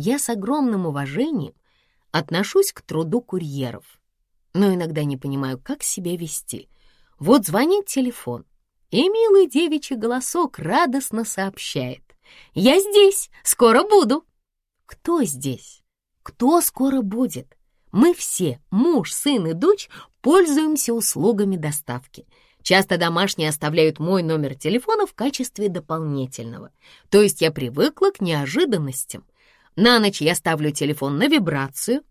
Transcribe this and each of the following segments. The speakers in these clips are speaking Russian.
Я с огромным уважением отношусь к труду курьеров, но иногда не понимаю, как себя вести. Вот звонит телефон, и милый девичий голосок радостно сообщает. «Я здесь, скоро буду». Кто здесь? Кто скоро будет? Мы все, муж, сын и дочь, пользуемся услугами доставки. Часто домашние оставляют мой номер телефона в качестве дополнительного. То есть я привыкла к неожиданностям. На ночь я ставлю телефон на вибрацию.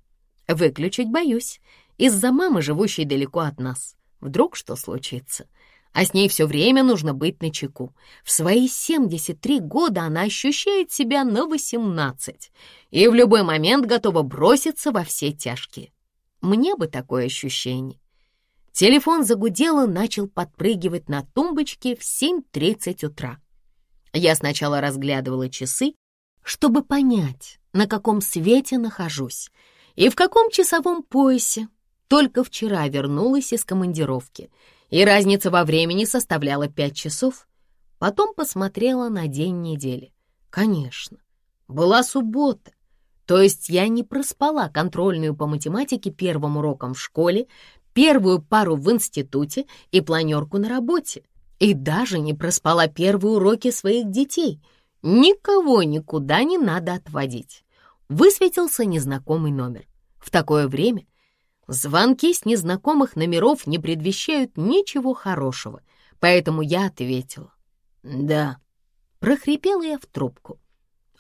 Выключить боюсь. Из-за мамы, живущей далеко от нас. Вдруг что случится? а с ней все время нужно быть начеку. В свои 73 года она ощущает себя на 18 и в любой момент готова броситься во все тяжкие. Мне бы такое ощущение. Телефон загудел и начал подпрыгивать на тумбочке в 7.30 утра. Я сначала разглядывала часы, чтобы понять, на каком свете нахожусь и в каком часовом поясе. Только вчера вернулась из командировки — и разница во времени составляла пять часов. Потом посмотрела на день недели. Конечно, была суббота, то есть я не проспала контрольную по математике первым уроком в школе, первую пару в институте и планерку на работе, и даже не проспала первые уроки своих детей. Никого никуда не надо отводить. Высветился незнакомый номер. В такое время Звонки с незнакомых номеров не предвещают ничего хорошего, поэтому я ответила. «Да». Прохрипела я в трубку.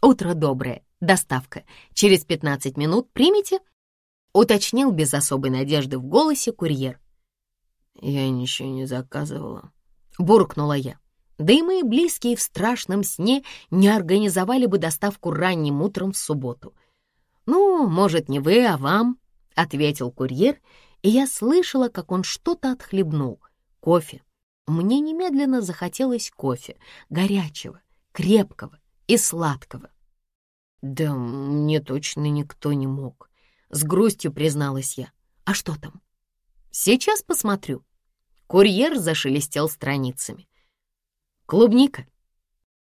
«Утро доброе. Доставка. Через 15 минут примите?» Уточнил без особой надежды в голосе курьер. «Я ничего не заказывала», — буркнула я. Да и мои близкие в страшном сне не организовали бы доставку ранним утром в субботу. Ну, может, не вы, а вам, ответил курьер, и я слышала, как он что-то отхлебнул. Кофе. Мне немедленно захотелось кофе, горячего, крепкого и сладкого. Да мне точно никто не мог, с грустью призналась я. А что там? Сейчас посмотрю. Курьер зашелестел страницами. Клубника?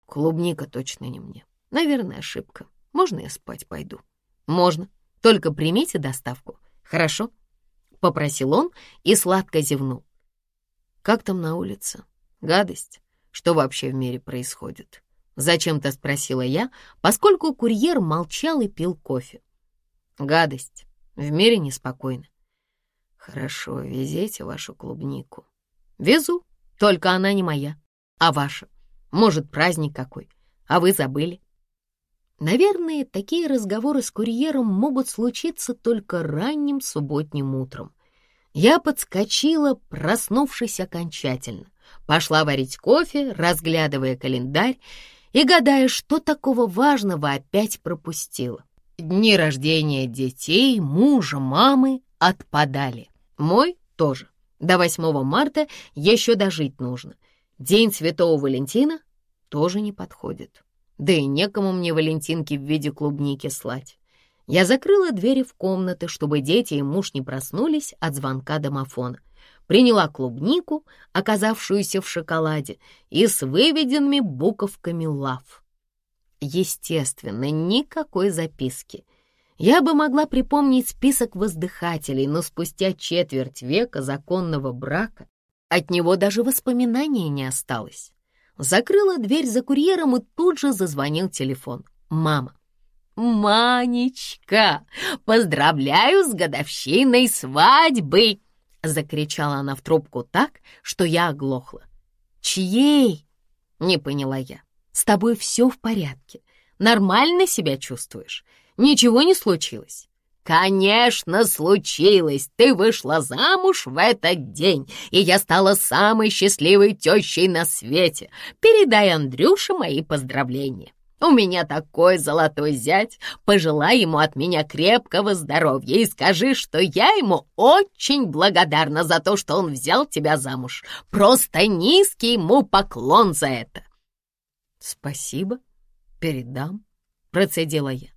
Клубника точно не мне. Наверное, ошибка. Можно я спать пойду? Можно. Только примите доставку. Хорошо?» — попросил он и сладко зевнул. «Как там на улице? Гадость? Что вообще в мире происходит?» Зачем-то спросила я, поскольку курьер молчал и пил кофе. «Гадость. В мире неспокойно». «Хорошо, везите вашу клубнику». «Везу, только она не моя, а ваша. Может, праздник какой, а вы забыли». Наверное, такие разговоры с курьером могут случиться только ранним субботним утром. Я подскочила, проснувшись окончательно. Пошла варить кофе, разглядывая календарь и гадая, что такого важного опять пропустила. Дни рождения детей, мужа, мамы отпадали. Мой тоже. До 8 марта еще дожить нужно. День Святого Валентина тоже не подходит. Да и некому мне валентинки в виде клубники слать. Я закрыла двери в комнаты, чтобы дети и муж не проснулись от звонка домофона. Приняла клубнику, оказавшуюся в шоколаде, и с выведенными буковками «Лав». Естественно, никакой записки. Я бы могла припомнить список воздыхателей, но спустя четверть века законного брака от него даже воспоминания не осталось. Закрыла дверь за курьером и тут же зазвонил телефон. Мама. «Манечка, поздравляю с годовщиной свадьбы!» Закричала она в трубку так, что я оглохла. «Чьей?» — не поняла я. «С тобой все в порядке. Нормально себя чувствуешь? Ничего не случилось?» «Конечно, случилось! Ты вышла замуж в этот день, и я стала самой счастливой тещей на свете. Передай Андрюше мои поздравления. У меня такой золотой зять. Пожелай ему от меня крепкого здоровья и скажи, что я ему очень благодарна за то, что он взял тебя замуж. Просто низкий ему поклон за это». «Спасибо, передам», — процедила я.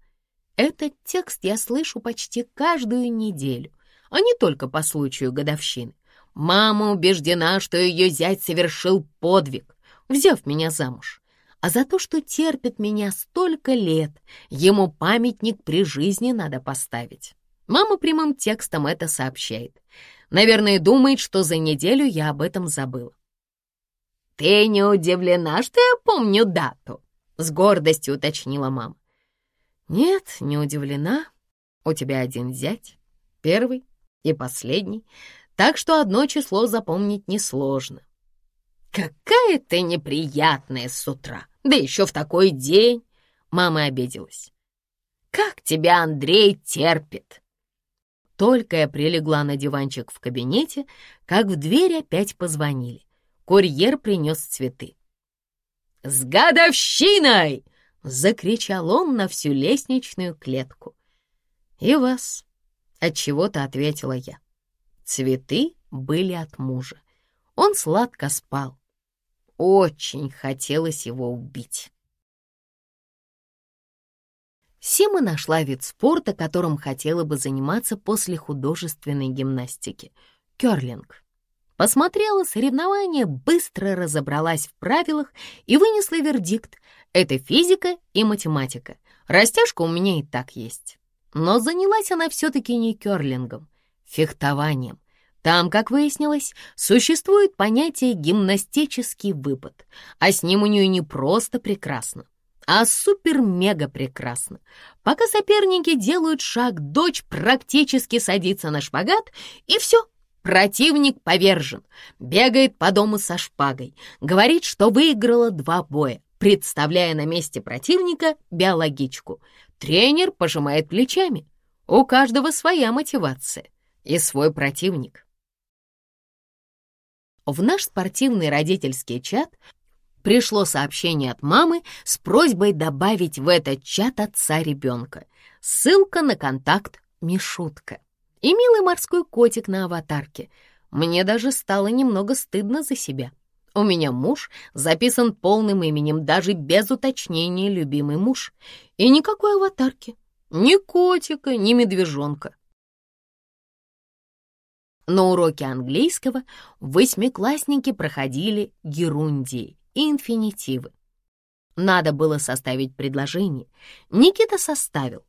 Этот текст я слышу почти каждую неделю, а не только по случаю годовщины. Мама убеждена, что ее зять совершил подвиг, взяв меня замуж. а за то, что терпит меня столько лет, ему памятник при жизни надо поставить. Мама прямым текстом это сообщает. Наверное, думает, что за неделю я об этом забыла. «Ты не удивлена, что я помню дату?» — с гордостью уточнила мама. «Нет, не удивлена. У тебя один зять, первый и последний, так что одно число запомнить несложно. «Какая ты неприятная с утра, да еще в такой день!» Мама обиделась. «Как тебя Андрей терпит!» Только я прилегла на диванчик в кабинете, как в дверь опять позвонили. Курьер принес цветы. «С годовщиной!» — закричал он на всю лестничную клетку. «И вас!» — отчего-то ответила я. Цветы были от мужа. Он сладко спал. Очень хотелось его убить. Сима нашла вид спорта, которым хотела бы заниматься после художественной гимнастики — кёрлинг. Посмотрела соревнования, быстро разобралась в правилах и вынесла вердикт — это физика и математика. Растяжка у меня и так есть. Но занялась она все-таки не кёрлингом, фехтованием. Там, как выяснилось, существует понятие «гимнастический выпад», а с ним у нее не просто прекрасно, а супер-мега прекрасно. Пока соперники делают шаг, дочь практически садится на шпагат, и все, противник повержен, бегает по дому со шпагой, говорит, что выиграла два боя, представляя на месте противника биологичку. Тренер пожимает плечами. У каждого своя мотивация и свой противник. В наш спортивный родительский чат пришло сообщение от мамы с просьбой добавить в этот чат отца ребенка. Ссылка на контакт Мишутка. И милый морской котик на аватарке. Мне даже стало немного стыдно за себя. У меня муж записан полным именем, даже без уточнения «любимый муж». И никакой аватарки, ни котика, ни медвежонка. На уроке английского восьмиклассники проходили герундии и инфинитивы. Надо было составить предложение. Никита составил.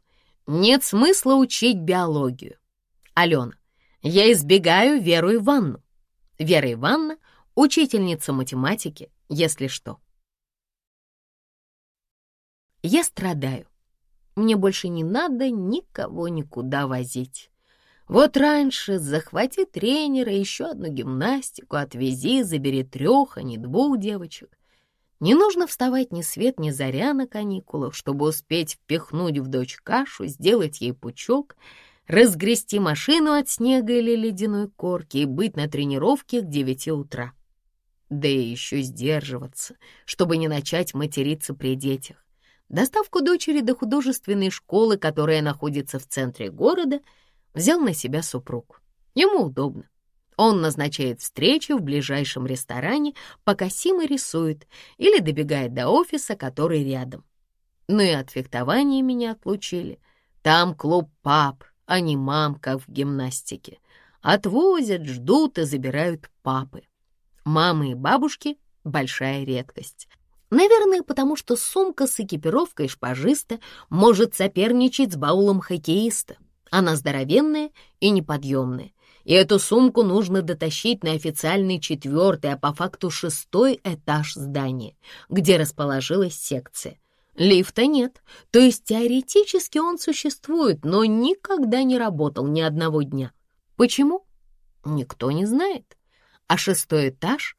Нет смысла учить биологию. Алена, я избегаю Веру Ивановну. Вера Ивановна — учительница математики, если что. Я страдаю. Мне больше не надо никого никуда возить. Вот раньше захвати тренера, еще одну гимнастику, отвези, забери трех, а не двух девочек. Не нужно вставать ни свет, ни заря на каникулах, чтобы успеть впихнуть в дочь кашу, сделать ей пучок, разгрести машину от снега или ледяной корки и быть на тренировке к девяти утра. Да и еще сдерживаться, чтобы не начать материться при детях. Доставку дочери до художественной школы, которая находится в центре города — взял на себя супруг. Ему удобно. Он назначает встречу в ближайшем ресторане, пока Сима рисует, или добегает до офиса, который рядом. Ну и от фехтования меня отлучили. Там клуб пап, а не мам, как в гимнастике. Отвозят, ждут и забирают папы. Мамы и бабушки — большая редкость. Наверное, потому что сумка с экипировкой шпажиста может соперничать с баулом хоккеиста. Она здоровенная и неподъемная, и эту сумку нужно дотащить на официальный четвертый, а по факту шестой этаж здания, где расположилась секция. Лифта нет, то есть теоретически он существует, но никогда не работал ни одного дня. Почему? Никто не знает. А шестой этаж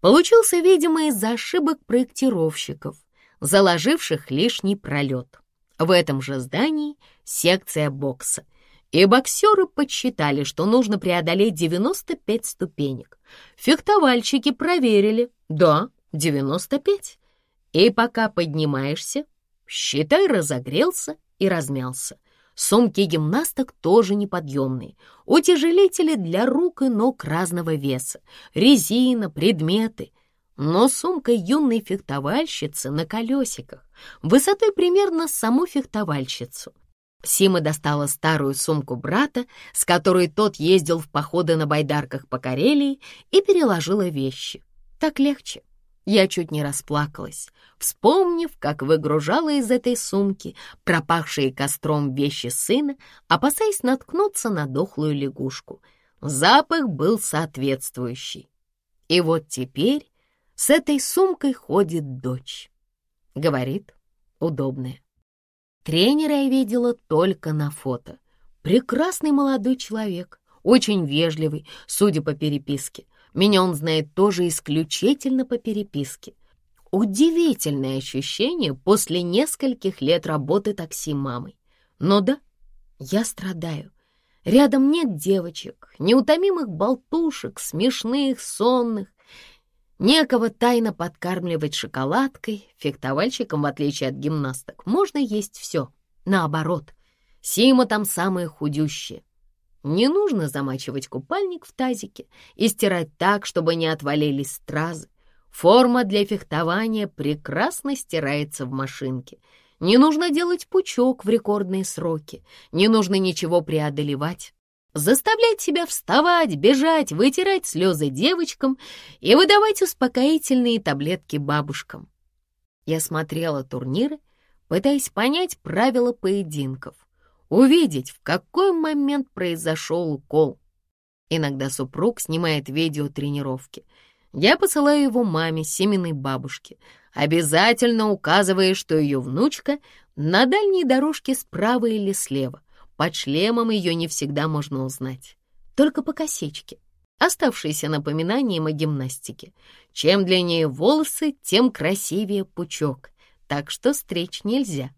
получился, видимо, из-за ошибок проектировщиков, заложивших лишний пролет. В этом же здании секция бокса, и боксеры подсчитали, что нужно преодолеть 95 ступенек. Фехтовальщики проверили. Да, 95. И пока поднимаешься, считай, разогрелся и размялся. Сумки гимнасток тоже неподъемные. Утяжелители для рук и ног разного веса. Резина, предметы. Но сумка юной фехтовальщицы на колесиках, высотой примерно саму фехтовальщицу. Сима достала старую сумку брата, с которой тот ездил в походы на байдарках по Карелии, и переложила вещи. Так легче. Я чуть не расплакалась, вспомнив, как выгружала из этой сумки пропахшие костром вещи сына, опасаясь наткнуться на дохлую лягушку. Запах был соответствующий. И вот теперь с этой сумкой ходит дочь. Говорит, удобная. Тренера я видела только на фото. Прекрасный молодой человек, очень вежливый, судя по переписке. Меня он знает тоже исключительно по переписке. Удивительное ощущение после нескольких лет работы такси мамой. Но да, я страдаю. Рядом нет девочек, неутомимых болтушек, смешных, сонных. Некого тайно подкармливать шоколадкой. Фехтовальщикам, в отличие от гимнасток, можно есть все. Наоборот, Сима там самая худющая. Не нужно замачивать купальник в тазике и стирать так, чтобы не отвалились стразы. Форма для фехтования прекрасно стирается в машинке. Не нужно делать пучок в рекордные сроки, не нужно ничего преодолевать. Заставлять себя вставать, бежать, вытирать слезы девочкам и выдавать успокоительные таблетки бабушкам. Я смотрела турниры, пытаясь понять правила поединков увидеть, в какой момент произошел укол. Иногда супруг снимает видео тренировки. Я посылаю его маме, семенной бабушке, обязательно указывая, что ее внучка на дальней дорожке справа или слева. Под шлемом ее не всегда можно узнать. Только по косичке, оставшейся напоминанием о гимнастике. Чем длиннее волосы, тем красивее пучок, так что стричь нельзя.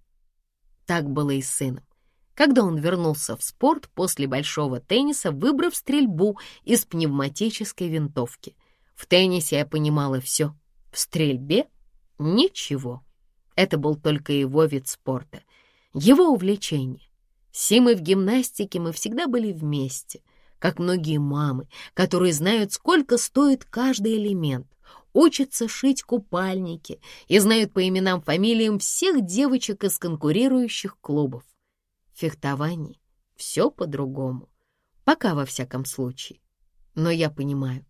Так было и с сыном когда он вернулся в спорт после большого тенниса, выбрав стрельбу из пневматической винтовки. В теннисе я понимала все, в стрельбе — ничего. Это был только его вид спорта, его увлечение. Симой в гимнастике мы всегда были вместе, как многие мамы, которые знают, сколько стоит каждый элемент, учатся шить купальники и знают по именам фамилиям всех девочек из конкурирующих клубов фехтовании все по-другому. Пока, во всяком случае. Но я понимаю,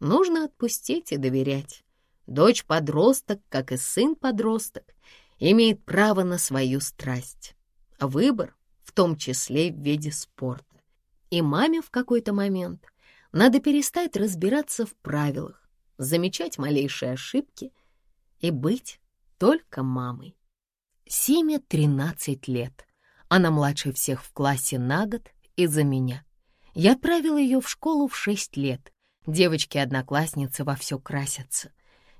нужно отпустить и доверять. Дочь-подросток, как и сын-подросток, имеет право на свою страсть. Выбор, в том числе в виде спорта. И маме в какой-то момент надо перестать разбираться в правилах, замечать малейшие ошибки и быть только мамой. Симе 13 лет. Она младше всех в классе на год из-за меня. Я отправила ее в школу в шесть лет. Девочки-одноклассницы во все красятся.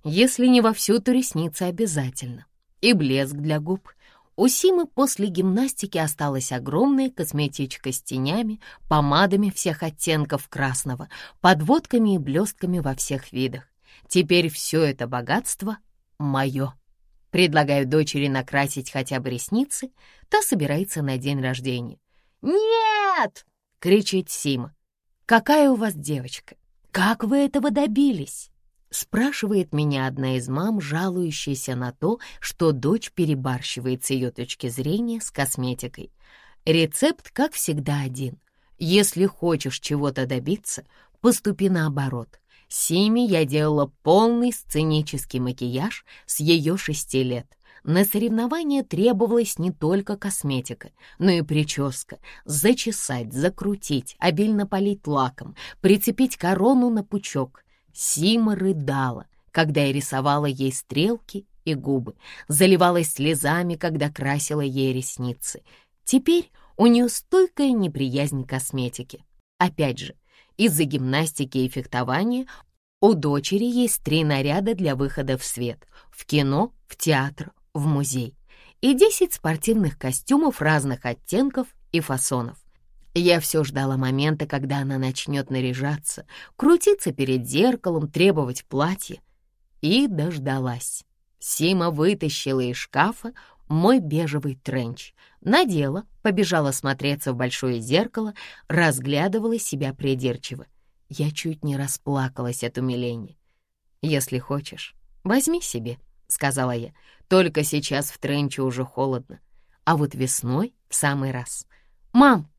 Если не во всю, то ресницы обязательно. И блеск для губ. У Симы после гимнастики осталась огромная косметичка с тенями, помадами всех оттенков красного, подводками и блестками во всех видах. Теперь все это богатство мое. Предлагаю дочери накрасить хотя бы ресницы, та собирается на день рождения. «Нет!» — кричит Сима. «Какая у вас девочка? Как вы этого добились?» Спрашивает меня одна из мам, жалующаяся на то, что дочь перебарщивает с ее точки зрения с косметикой. Рецепт, как всегда, один. Если хочешь чего-то добиться, поступи наоборот. Симе я делала полный сценический макияж с ее шести лет. На соревнования требовалась не только косметика, но и прическа. Зачесать, закрутить, обильно полить лаком, прицепить корону на пучок. Сима рыдала, когда я рисовала ей стрелки и губы, заливалась слезами, когда красила ей ресницы. Теперь у нее стойкая неприязнь к косметике. Опять же, из-за гимнастики и фехтования у дочери есть три наряда для выхода в свет — в кино, в театр, в музей и десять спортивных костюмов разных оттенков и фасонов. Я все ждала момента, когда она начнет наряжаться, крутиться перед зеркалом, требовать платья. И дождалась. Сима вытащила из шкафа мой бежевый тренч, надела, побежала смотреться в большое зеркало, разглядывала себя придирчиво. Я чуть не расплакалась от умиления. «Если хочешь, возьми себе», — сказала я. «Только сейчас в тренче уже холодно, а вот весной в самый раз». «Мам,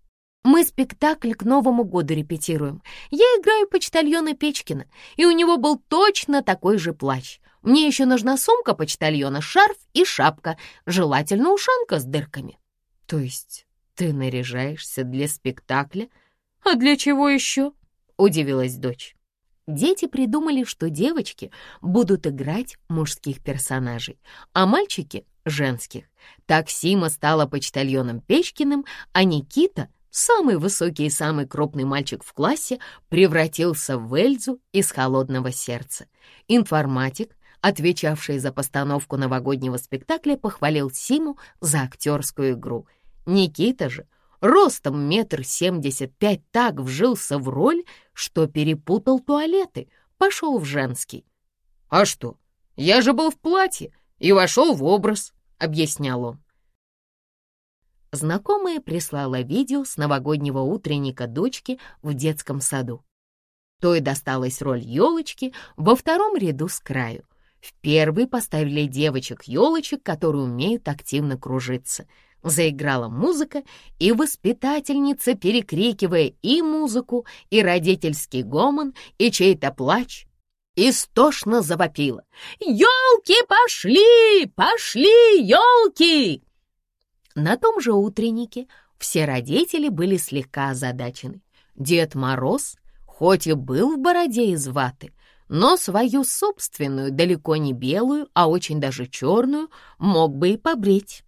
мы спектакль к Новому году репетируем. Я играю почтальона Печкина, и у него был точно такой же плащ. Мне еще нужна сумка почтальона, шарф и шапка, желательно ушанка с дырками». «То есть ты наряжаешься для спектакля? А для чего еще?» — удивилась дочь. Дети придумали, что девочки будут играть мужских персонажей, а мальчики — женских. Так Сима стала почтальоном Печкиным, а Никита, самый высокий и самый крупный мальчик в классе, превратился в Эльзу из «Холодного сердца». Информатик, отвечавший за постановку новогоднего спектакля, похвалил Симу за актерскую игру. Никита же ростом метр семьдесят пять так вжился в роль, что перепутал туалеты, пошел в женский. «А что, я же был в платье и вошел в образ», — объяснял он. Знакомая прислала видео с новогоднего утренника дочки в детском саду. Той досталась роль елочки во втором ряду с краю. В первый поставили девочек-елочек, которые умеют активно кружиться — Заиграла музыка, и воспитательница, перекрикивая и музыку, и родительский гомон, и чей-то плач, истошно завопила. «Елки пошли! Пошли, елки!» На том же утреннике все родители были слегка озадачены. Дед Мороз, хоть и был в бороде из ваты, но свою собственную, далеко не белую, а очень даже черную, мог бы и побрить.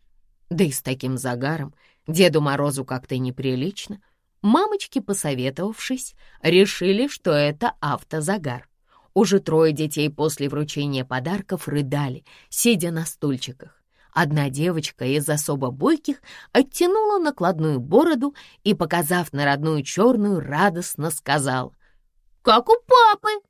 Да и с таким загаром Деду Морозу как-то неприлично. Мамочки, посоветовавшись, решили, что это автозагар. Уже трое детей после вручения подарков рыдали, сидя на стульчиках. Одна девочка из особо бойких оттянула накладную бороду и, показав на родную черную, радостно сказала «Как у папы!»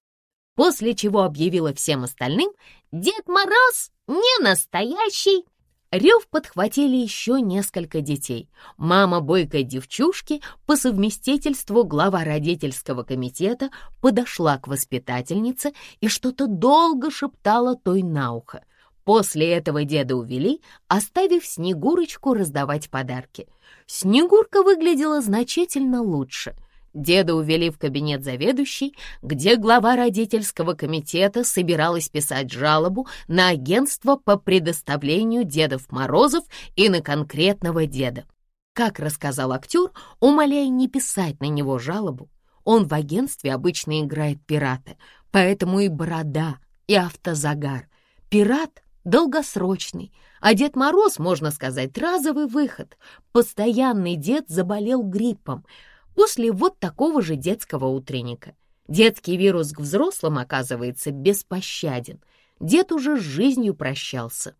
После чего объявила всем остальным «Дед Мороз не настоящий!» Рев подхватили еще несколько детей. Мама бойкой девчушки, по совместительству глава родительского комитета, подошла к воспитательнице и что-то долго шептала той на ухо. После этого деда увели, оставив Снегурочку раздавать подарки. Снегурка выглядела значительно лучше — Деда увели в кабинет заведующей, где глава родительского комитета собиралась писать жалобу на агентство по предоставлению Дедов Морозов и на конкретного деда. Как рассказал актер, умоляя не писать на него жалобу, он в агентстве обычно играет пирата, поэтому и борода, и автозагар. Пират долгосрочный, а Дед Мороз, можно сказать, разовый выход. Постоянный дед заболел гриппом — после вот такого же детского утренника. Детский вирус к взрослым оказывается беспощаден. Дед уже с жизнью прощался.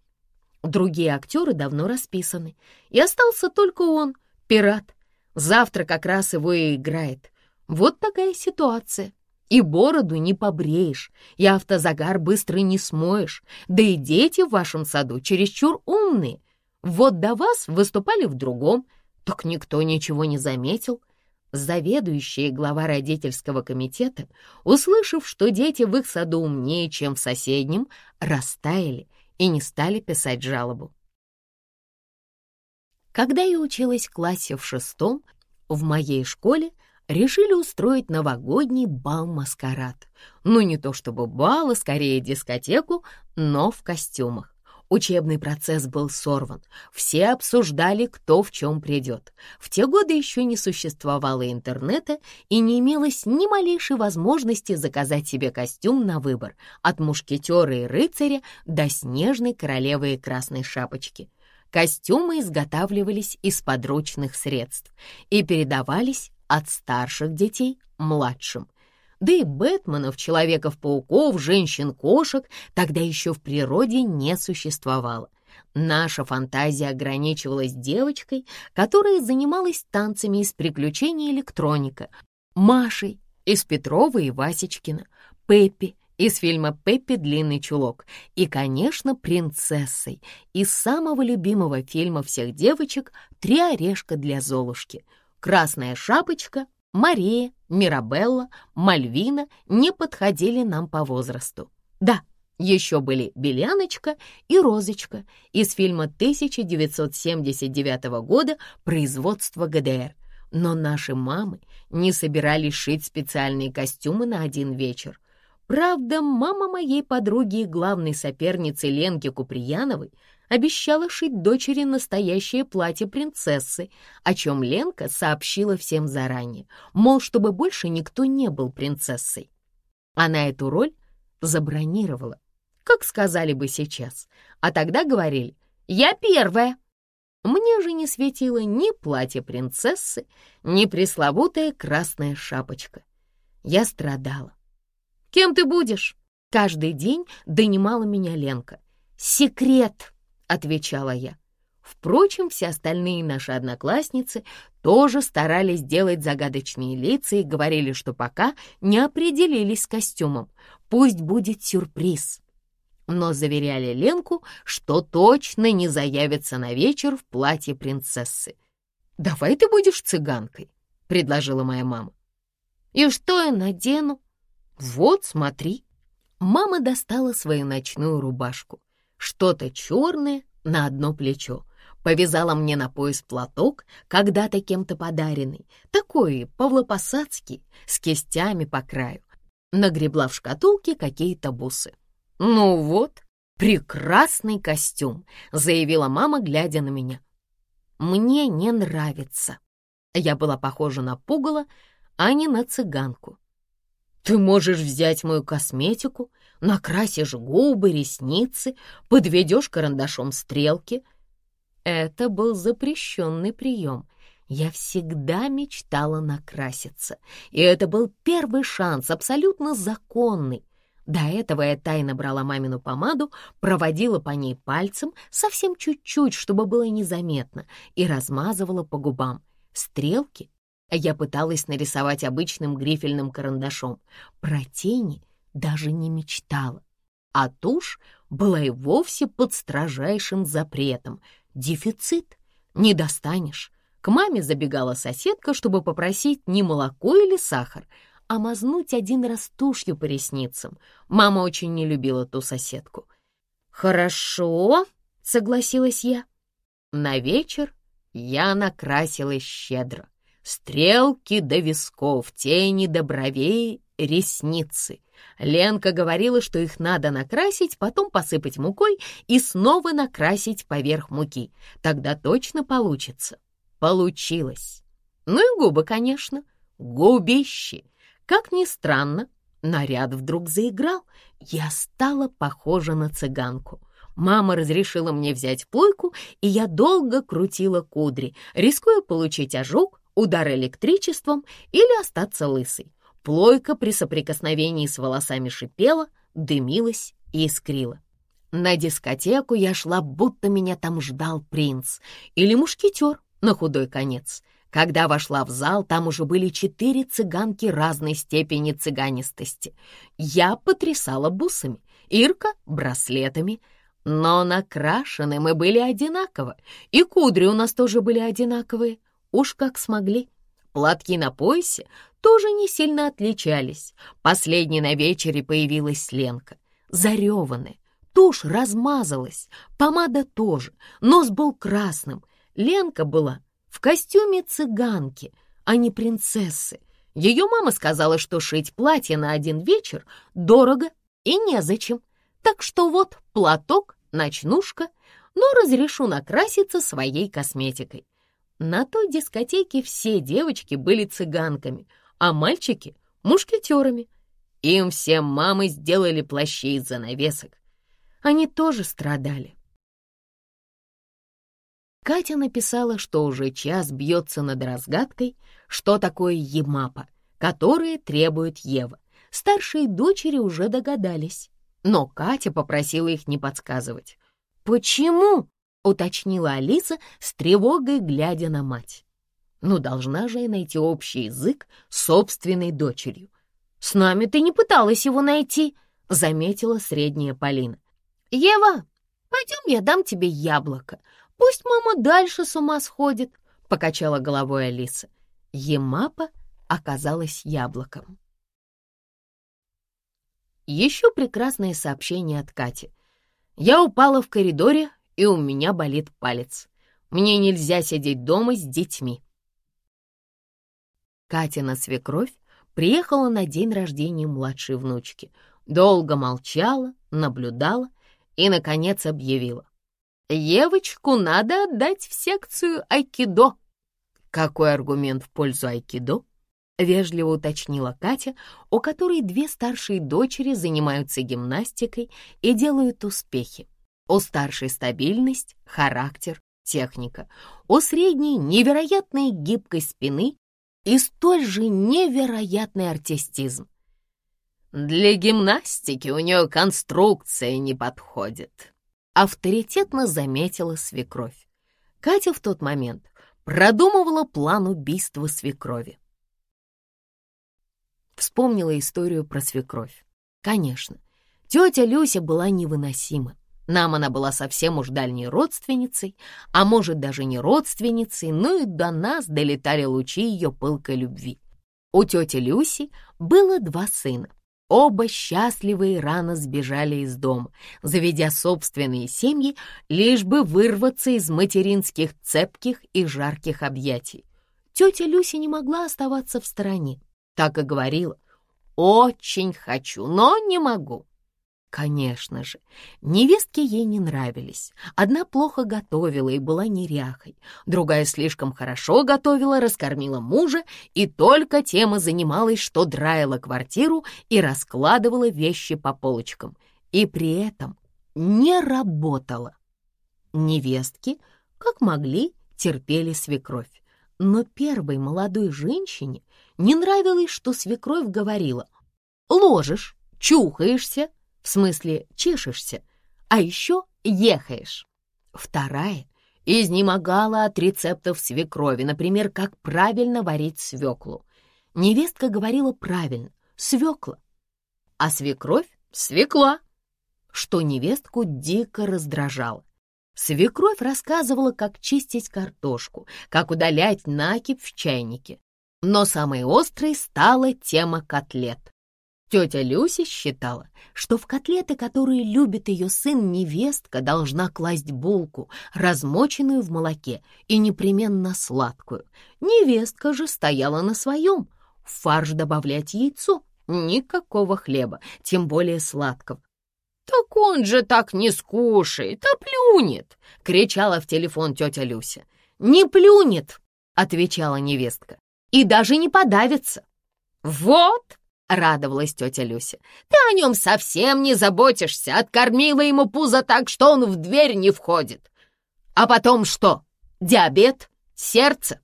Другие актеры давно расписаны, и остался только он, пират. Завтра как раз его и играет. Вот такая ситуация. И бороду не побреешь, и автозагар быстро не смоешь, да и дети в вашем саду чересчур умные. Вот до вас выступали в другом, так никто ничего не заметил. Заведующая глава родительского комитета, услышав, что дети в их саду умнее, чем в соседнем, растаяли и не стали писать жалобу. Когда я училась в классе в шестом, в моей школе решили устроить новогодний бал-маскарад. Ну, не то чтобы бал, а скорее дискотеку, но в костюмах. Учебный процесс был сорван. Все обсуждали, кто в чем придет. В те годы еще не существовало интернета и не имелось ни малейшей возможности заказать себе костюм на выбор от мушкетера и рыцаря до снежной королевы и красной шапочки. Костюмы изготавливались из подручных средств и передавались от старших детей младшим. Да и Бэтменов, Человеков-пауков, женщин-кошек тогда еще в природе не существовало. Наша фантазия ограничивалась девочкой, которая занималась танцами из приключений электроника, Машей из Петрова и Васечкина, Пеппи из фильма «Пеппи. Длинный чулок» и, конечно, принцессой из самого любимого фильма всех девочек «Три орешка для Золушки». Красная шапочка, Мария, Мирабелла, Мальвина не подходили нам по возрасту. Да, еще были Беляночка и Розочка из фильма 1979 года производства ГДР. Но наши мамы не собирались шить специальные костюмы на один вечер. Правда, мама моей подруги и главной соперницы Ленки Куприяновой обещала шить дочери настоящее платье принцессы, о чем Ленка сообщила всем заранее, мол, чтобы больше никто не был принцессой. Она эту роль забронировала, как сказали бы сейчас, а тогда говорили «Я первая». Мне же не светило ни платье принцессы, ни пресловутая красная шапочка. Я страдала. «Кем ты будешь?» Каждый день донимала меня Ленка. «Секрет!» — отвечала я. Впрочем, все остальные наши одноклассницы тоже старались делать загадочные лица и говорили, что пока не определились с костюмом. Пусть будет сюрприз. Но заверяли Ленку, что точно не заявится на вечер в платье принцессы. «Давай ты будешь цыганкой», — предложила моя мама. «И что я надену?» «Вот, смотри». Мама достала свою ночную рубашку. Что-то черное на одно плечо. Повязала мне на пояс платок, когда-то кем-то подаренный, такой павлопосадский, с кистями по краю. Нагребла в шкатулке какие-то бусы. «Ну вот, прекрасный костюм», — заявила мама, глядя на меня. «Мне не нравится». Я была похожа на пугало, а не на цыганку. «Ты можешь взять мою косметику, накрасишь губы, ресницы, подведешь карандашом стрелки». Это был запрещенный прием. Я всегда мечтала накраситься, и это был первый шанс, абсолютно законный. До этого я тайно брала мамину помаду, проводила по ней пальцем, совсем чуть-чуть, чтобы было незаметно, и размазывала по губам. Стрелки я пыталась нарисовать обычным грифельным карандашом. Про тени даже не мечтала. А тушь была и вовсе под строжайшим запретом. Дефицит не достанешь. К маме забегала соседка, чтобы попросить не молоко или сахар, а мазнуть один раз тушью по ресницам. Мама очень не любила ту соседку. «Хорошо», — согласилась я. На вечер я накрасилась щедро. Стрелки до висков, тени до бровей, ресницы. Ленка говорила, что их надо накрасить, потом посыпать мукой и снова накрасить поверх муки. Тогда точно получится. Получилось. Ну и губы, конечно. Губищи. Как ни странно, наряд вдруг заиграл. Я стала похожа на цыганку. Мама разрешила мне взять плойку, и я долго крутила кудри, рискуя получить ожог, удар электричеством или остаться лысой. Плойка при соприкосновении с волосами шипела, дымилась и искрила. На дискотеку я шла, будто меня там ждал принц или мушкетер на худой конец. Когда вошла в зал, там уже были четыре цыганки разной степени цыганистости. Я потрясала бусами, Ирка — браслетами, но накрашены мы были одинаково, и кудри у нас тоже были одинаковые. Уж как смогли. Платки на поясе тоже не сильно отличались. Последней на вечере появилась Ленка, зареванная. Тушь размазалась, помада тоже, нос был красным. Ленка была в костюме цыганки, а не принцессы. Ее мама сказала, что шить платье на один вечер дорого и незачем. Так что вот платок, ночнушка, но разрешу накраситься своей косметикой. На той дискотеке все девочки были цыганками, а мальчики — мушкетерами. Им всем мамы сделали плащи из занавесок. Они тоже страдали. Катя написала, что уже час бьется над разгадкой, что такое Емапа, которые требует Ева. Старшие дочери уже догадались, но Катя попросила их не подсказывать. «Почему?» уточнила Алиса с тревогой, глядя на мать. Ну, должна же я найти общий язык с собственной дочерью. «С нами ты не пыталась его найти», — заметила средняя Полина. «Ева, пойдем я дам тебе яблоко. Пусть мама дальше с ума сходит», — покачала головой Алиса. Емапа оказалась яблоком. Еще прекрасное сообщение от Кати. Я упала в коридоре, и у меня болит палец. Мне нельзя сидеть дома с детьми. Катина свекровь приехала на день рождения младшей внучки. Долго молчала, наблюдала и, наконец, объявила. «Евочку надо отдать в секцию айкидо». «Какой аргумент в пользу айкидо?» — вежливо уточнила Катя, у которой две старшие дочери занимаются гимнастикой и делают успехи. У старшей стабильность, характер, техника. У средней невероятная гибкость спины и столь же невероятный артистизм. Для гимнастики у нее конструкция не подходит, авторитетно заметила свекровь. Катя в тот момент продумывала план убийства свекрови. Вспомнила историю про свекровь. Конечно, тетя Люся была невыносима. Нам она была совсем уж дальней родственницей, а может даже не родственницей, но и до нас долетали лучи ее пылкой любви. У тети Люси было два сына. Оба счастливые рано сбежали из дома, заведя собственные семьи, лишь бы вырваться из материнских цепких и жарких объятий. Тетя Люся не могла оставаться в стороне так и говорила. «Очень хочу, но не могу». Конечно же, невестки ей не нравились. Одна плохо готовила и была неряхой, другая слишком хорошо готовила, раскормила мужа и только тем и занималась, что драила квартиру и раскладывала вещи по полочкам. И при этом не работала. Невестки, как могли, терпели свекровь. Но первой молодой женщине не нравилось, что свекровь говорила «ложишь, чухаешься, в смысле чешешься, а еще ехаешь». Вторая изнемогала от рецептов свекрови, например, как правильно варить свеклу. Невестка говорила правильно «свекла», а свекровь — «свекла», что невестку дико раздражало. Свекровь рассказывала, как чистить картошку, как удалять накипь в чайнике. Но самой острой стала тема котлет. Тетя Люся считала, что в котлеты, которые любит ее сын, невестка должна класть булку, размоченную в молоке и непременно сладкую. Невестка же стояла на своем. В фарш добавлять яйцо, никакого хлеба, тем более сладкого. «Так он же так не скушает, а плюнет!» — кричала в телефон тетя Люся. «Не плюнет!» — отвечала невестка. «И даже не подавится!» «Вот!» — радовалась тетя Люся. «Ты о нем совсем не заботишься, откормила ему пузо так, что он в дверь не входит. А потом что? Диабет? Сердце?»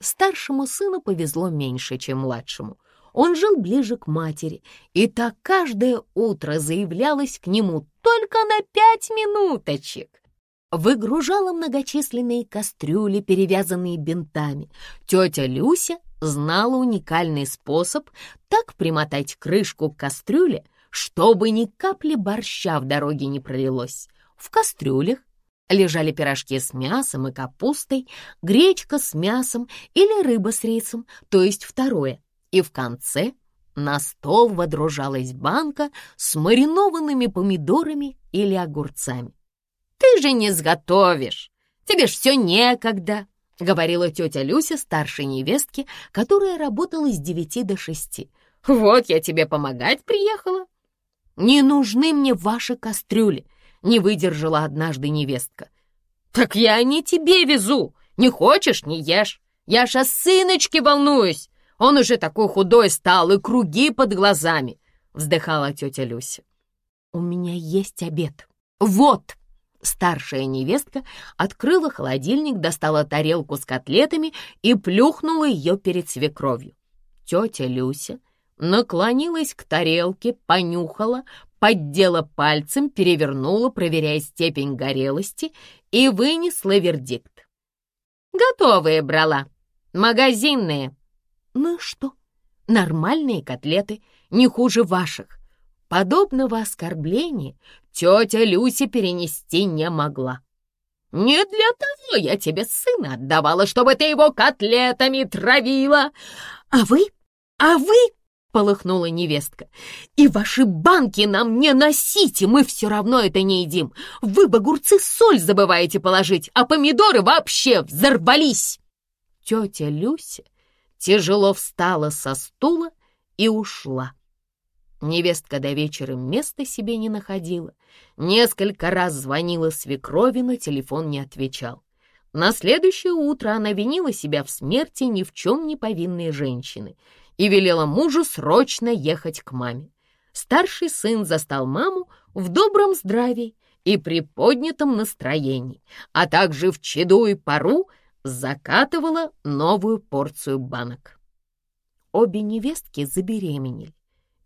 Старшему сыну повезло меньше, чем младшему. Он жил ближе к матери, и так каждое утро заявлялась к нему только на пять минуточек. Выгружала многочисленные кастрюли, перевязанные бинтами. Тетя Люся знала уникальный способ так примотать крышку к кастрюле, чтобы ни капли борща в дороге не пролилось. В кастрюлях лежали пирожки с мясом и капустой, гречка с мясом или рыба с рисом, то есть второе, и в конце на стол водружалась банка с маринованными помидорами или огурцами. «Ты же не сготовишь! Тебе ж все некогда!» — говорила тетя Люся старшей невестке, которая работала с девяти до шести. «Вот я тебе помогать приехала!» «Не нужны мне ваши кастрюли!» — не выдержала однажды невестка. «Так я не тебе везу! Не хочешь — не ешь! Я ж о сыночке волнуюсь! Он уже такой худой стал и круги под глазами!» — вздыхала тетя Люся. «У меня есть обед. Вот!» Старшая невестка открыла холодильник, достала тарелку с котлетами и плюхнула ее перед свекровью. Тетя Люся наклонилась к тарелке, понюхала, поддела пальцем, перевернула, проверяя степень горелости, и вынесла вердикт. «Готовые брала. Магазинные. Ну что, нормальные котлеты, не хуже ваших. Подобного оскорбления тетя Люся перенести не могла. «Не для того я тебе сына отдавала, чтобы ты его котлетами травила. А вы? А вы?» — полыхнула невестка. «И ваши банки нам не носите, мы все равно это не едим. Вы в соль забываете положить, а помидоры вообще взорвались!» Тетя Люся тяжело встала со стула и ушла. Невестка до вечера места себе не находила. Несколько раз звонила свекрови, но телефон не отвечал. На следующее утро она винила себя в смерти ни в чем не повинной женщины и велела мужу срочно ехать к маме. Старший сын застал маму в добром здравии и при поднятом настроении, а также в чаду и пару закатывала новую порцию банок. Обе невестки забеременели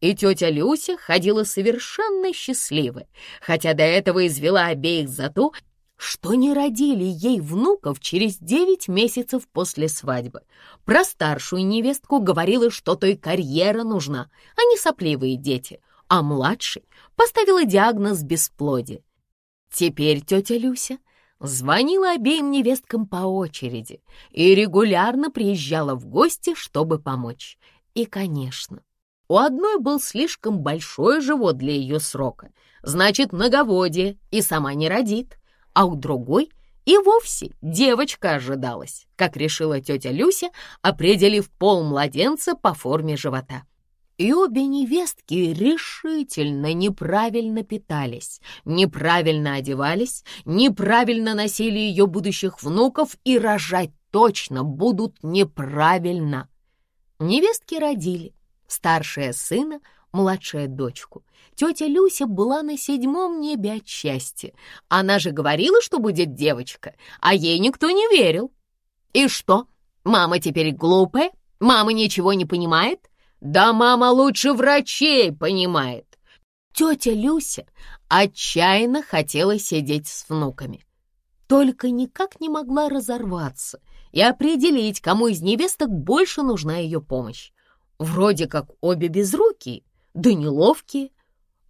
и тетя Люся ходила совершенно счастливой, хотя до этого извела обеих за то, что не родили ей внуков через девять месяцев после свадьбы. Про старшую невестку говорила, что той карьера нужна, а не сопливые дети, а младший поставила диагноз бесплодия. Теперь тетя Люся звонила обеим невесткам по очереди и регулярно приезжала в гости, чтобы помочь. И, конечно, у одной был слишком большой живот для ее срока, значит, многоводие и сама не родит, а у другой и вовсе девочка ожидалась, как решила тетя Люся, определив пол младенца по форме живота. И обе невестки решительно неправильно питались, неправильно одевались, неправильно носили ее будущих внуков и рожать точно будут неправильно. Невестки родили, старшая сына, младшая дочку. Тетя Люся была на седьмом небе от счастья. Она же говорила, что будет девочка, а ей никто не верил. И что, мама теперь глупая? Мама ничего не понимает? Да мама лучше врачей понимает. Тетя Люся отчаянно хотела сидеть с внуками. Только никак не могла разорваться и определить, кому из невесток больше нужна ее помощь. Вроде как обе безрукие, да неловкие.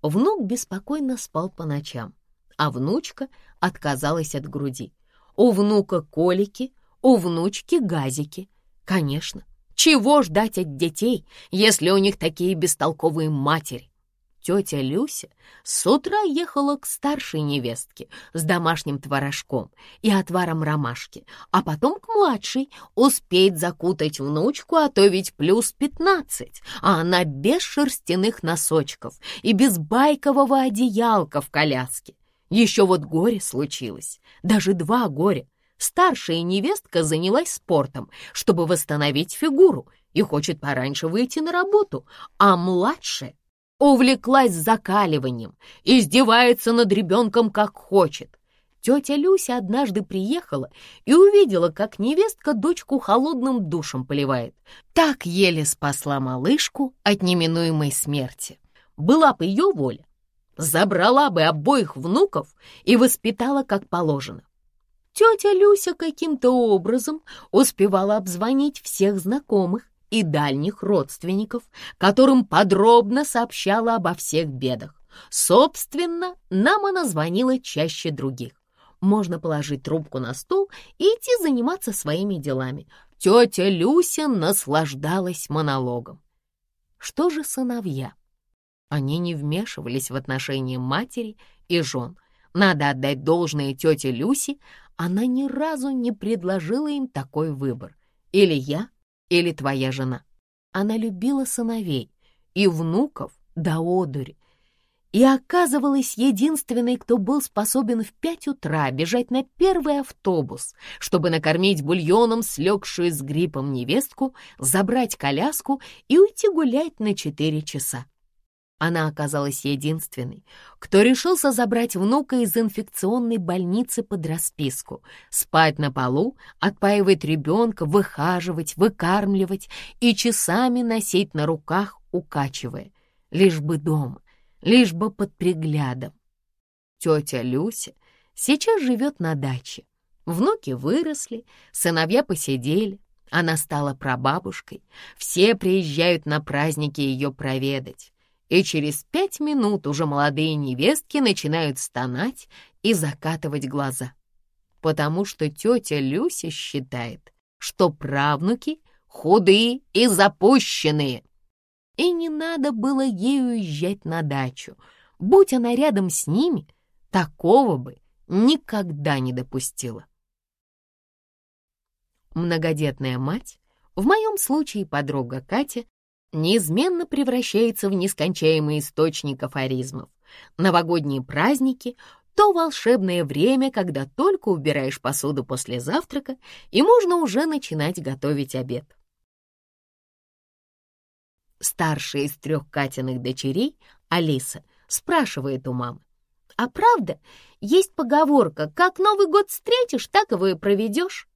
Внук беспокойно спал по ночам, а внучка отказалась от груди. У внука колики, у внучки газики. Конечно, чего ждать от детей, если у них такие бестолковые матери? Тетя Люся с утра ехала к старшей невестке с домашним творожком и отваром ромашки, а потом к младшей успеть закутать внучку, а то ведь плюс пятнадцать, а она без шерстяных носочков и без байкового одеялка в коляске. Еще вот горе случилось, даже два горя. Старшая невестка занялась спортом, чтобы восстановить фигуру, и хочет пораньше выйти на работу, а младшая увлеклась закаливанием, издевается над ребенком как хочет. Тетя Люся однажды приехала и увидела, как невестка дочку холодным душем поливает. Так еле спасла малышку от неминуемой смерти. Была бы ее воля, забрала бы обоих внуков и воспитала как положено. Тетя Люся каким-то образом успевала обзвонить всех знакомых, и дальних родственников, которым подробно сообщала обо всех бедах. Собственно, нам она звонила чаще других. Можно положить трубку на стол и идти заниматься своими делами. Тетя Люся наслаждалась монологом. Что же сыновья? Они не вмешивались в отношения матери и жен. Надо отдать должное тете Люси, она ни разу не предложила им такой выбор. Или я, или твоя жена. Она любила сыновей и внуков до одури, и оказывалась единственной, кто был способен в пять утра бежать на первый автобус, чтобы накормить бульоном слегшую с гриппом невестку, забрать коляску и уйти гулять на четыре часа. Она оказалась единственной, кто решился забрать внука из инфекционной больницы под расписку, спать на полу, отпаивать ребенка, выхаживать, выкармливать и часами носить на руках, укачивая, лишь бы дома, лишь бы под приглядом. Тетя Люся сейчас живет на даче. Внуки выросли, сыновья посидели, она стала прабабушкой. Все приезжают на праздники ее проведать и через пять минут уже молодые невестки начинают стонать и закатывать глаза, потому что тетя Люся считает, что правнуки худые и запущенные. И не надо было ей уезжать на дачу. Будь она рядом с ними, такого бы никогда не допустила. Многодетная мать, в моем случае подруга Катя, неизменно превращается в нескончаемый источник афоризмов. Новогодние праздники — то волшебное время, когда только убираешь посуду после завтрака, и можно уже начинать готовить обед. Старшая из трех Катиных дочерей, Алиса, спрашивает у мамы, «А правда, есть поговорка, как Новый год встретишь, так его и проведешь?»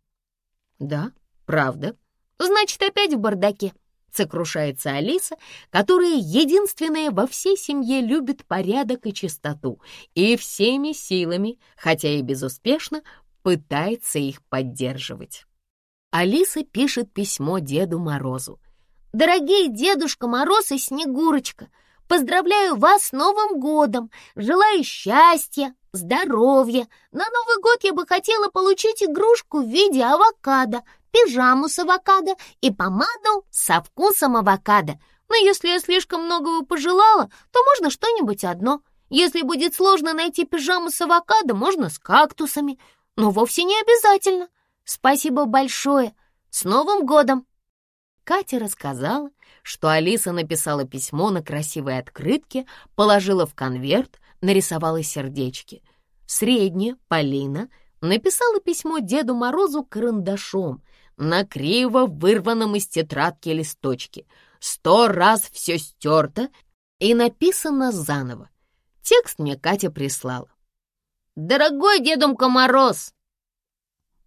«Да, правда. Значит, опять в бардаке», — сокрушается Алиса, которая единственная во всей семье любит порядок и чистоту и всеми силами, хотя и безуспешно, пытается их поддерживать. Алиса пишет письмо Деду Морозу. «Дорогие Дедушка Мороз и Снегурочка, поздравляю вас с Новым годом, желаю счастья, здоровья. На Новый год я бы хотела получить игрушку в виде авокадо, пижаму с авокадо и помаду со вкусом авокадо. Но если я слишком многого пожелала, то можно что-нибудь одно. Если будет сложно найти пижаму с авокадо, можно с кактусами, но вовсе не обязательно. Спасибо большое. С Новым годом! Катя рассказала, что Алиса написала письмо на красивой открытке, положила в конверт, нарисовала сердечки. Средняя, Полина, написала письмо Деду Морозу карандашом на криво вырванном из тетрадки листочке. Сто раз все стерто и написано заново. Текст мне Катя прислала. «Дорогой Дедумка Мороз,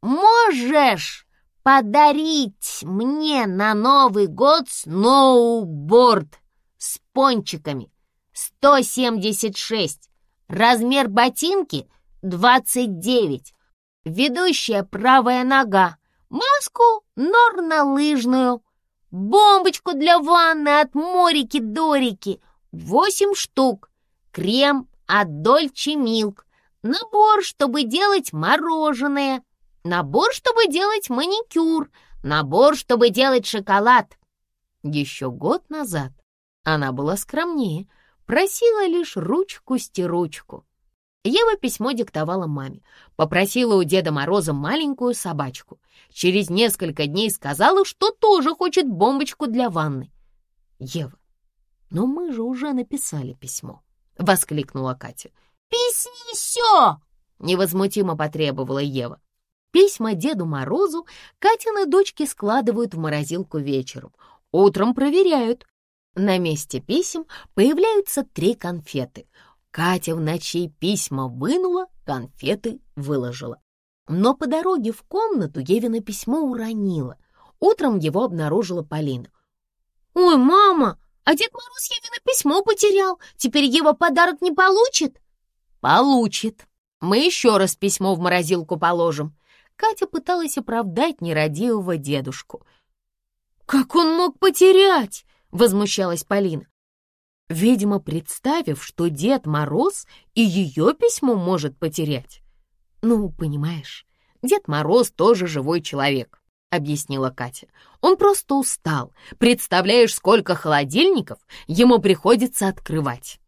можешь подарить мне на Новый год сноуборд с пончиками 176, размер ботинки 29, ведущая правая нога, маску норно-лыжную, бомбочку для ванны от Морики-Дорики 8 штук, крем от Дольче Милк, набор, чтобы делать мороженое, набор, чтобы делать маникюр, набор, чтобы делать шоколад. Еще год назад она была скромнее, просила лишь ручку-стиручку. Ева письмо диктовала маме, попросила у Деда Мороза маленькую собачку. Через несколько дней сказала, что тоже хочет бомбочку для ванны. «Ева, но мы же уже написали письмо», — воскликнула Катя. «Писни все!» — невозмутимо потребовала Ева. Письма Деду Морозу Катины дочки складывают в морозилку вечером. Утром проверяют. На месте писем появляются три конфеты. Катя в ночи письма вынула, конфеты выложила. Но по дороге в комнату Евина письмо уронила. Утром его обнаружила Полина. «Ой, мама, а Дед Мороз Евина письмо потерял. Теперь Ева подарок не получит?» «Получит. Мы еще раз письмо в морозилку положим». Катя пыталась оправдать нерадивого дедушку. «Как он мог потерять?» — возмущалась Полина. Видимо, представив, что Дед Мороз и ее письмо может потерять. «Ну, понимаешь, Дед Мороз тоже живой человек», — объяснила Катя. «Он просто устал. Представляешь, сколько холодильников ему приходится открывать».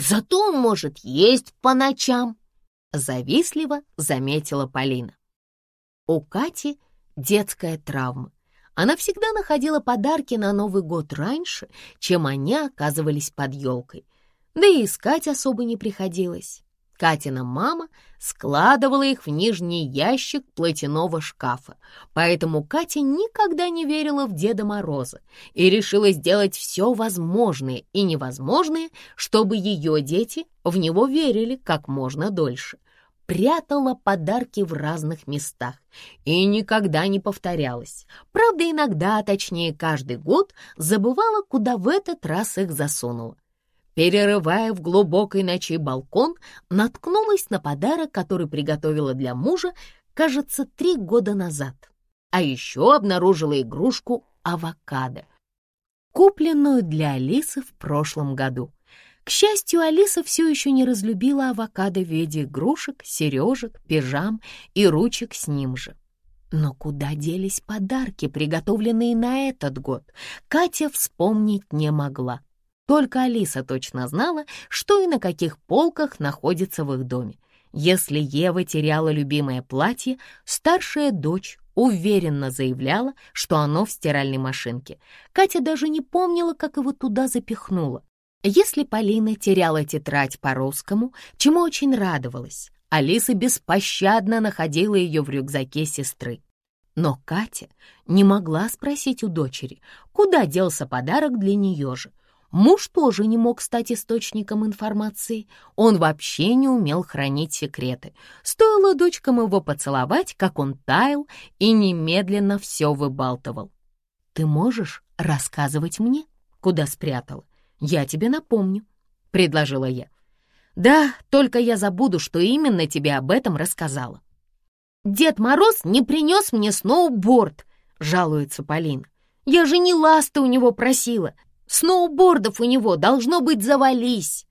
Зато он может есть по ночам», — завистливо заметила Полина. У Кати детская травма. Она всегда находила подарки на Новый год раньше, чем они оказывались под елкой. Да и искать особо не приходилось. Катина мама складывала их в нижний ящик платяного шкафа, поэтому Катя никогда не верила в Деда Мороза и решила сделать все возможное и невозможное, чтобы ее дети в него верили как можно дольше. Прятала подарки в разных местах и никогда не повторялась. Правда, иногда, точнее каждый год, забывала, куда в этот раз их засунула перерывая в глубокой ночи балкон, наткнулась на подарок, который приготовила для мужа, кажется, три года назад. А еще обнаружила игрушку авокадо, купленную для Алисы в прошлом году. К счастью, Алиса все еще не разлюбила авокадо в виде игрушек, сережек, пижам и ручек с ним же. Но куда делись подарки, приготовленные на этот год, Катя вспомнить не могла. Только Алиса точно знала, что и на каких полках находится в их доме. Если Ева теряла любимое платье, старшая дочь уверенно заявляла, что оно в стиральной машинке. Катя даже не помнила, как его туда запихнула. Если Полина теряла тетрадь по-русскому, чему очень радовалась, Алиса беспощадно находила ее в рюкзаке сестры. Но Катя не могла спросить у дочери, куда делся подарок для нее же. Муж тоже не мог стать источником информации. Он вообще не умел хранить секреты. Стоило дочкам его поцеловать, как он таял и немедленно все выбалтывал. «Ты можешь рассказывать мне, куда спрятала? Я тебе напомню», — предложила я. «Да, только я забуду, что именно тебе об этом рассказала». «Дед Мороз не принес мне сноуборд», — жалуется Полина. «Я же не ласты у него просила, Сноубордов у него должно быть завались!»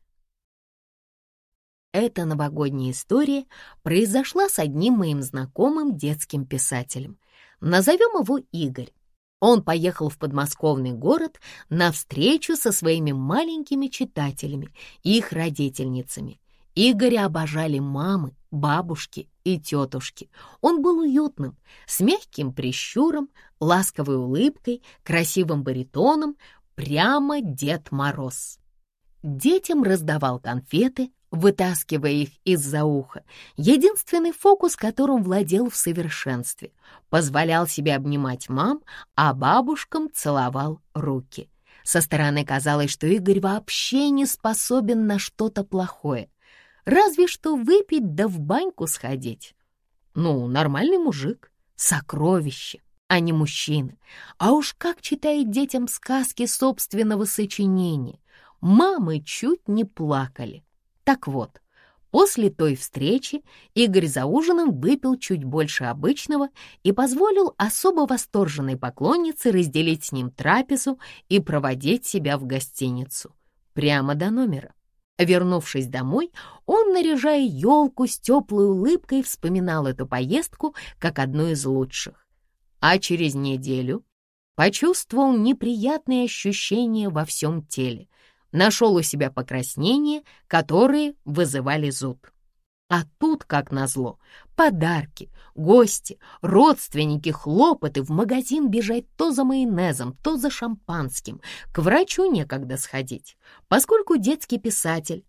Эта новогодняя история произошла с одним моим знакомым детским писателем. Назовем его Игорь. Он поехал в подмосковный город на встречу со своими маленькими читателями и их родительницами. Игоря обожали мамы, бабушки и тетушки. Он был уютным, с мягким прищуром, ласковой улыбкой, красивым баритоном, прямо Дед Мороз. Детям раздавал конфеты, вытаскивая их из-за уха. Единственный фокус, которым владел в совершенстве. Позволял себе обнимать мам, а бабушкам целовал руки. Со стороны казалось, что Игорь вообще не способен на что-то плохое. Разве что выпить да в баньку сходить. Ну, нормальный мужик, сокровище а не мужчины. А уж как читает детям сказки собственного сочинения. Мамы чуть не плакали. Так вот, после той встречи Игорь за ужином выпил чуть больше обычного и позволил особо восторженной поклоннице разделить с ним трапезу и проводить себя в гостиницу. Прямо до номера. Вернувшись домой, он, наряжая елку с теплой улыбкой, вспоминал эту поездку как одну из лучших а через неделю почувствовал неприятные ощущения во всем теле, нашел у себя покраснения, которые вызывали зуд. А тут, как назло, подарки, гости, родственники, хлопоты, в магазин бежать то за майонезом, то за шампанским, к врачу некогда сходить, поскольку детский писатель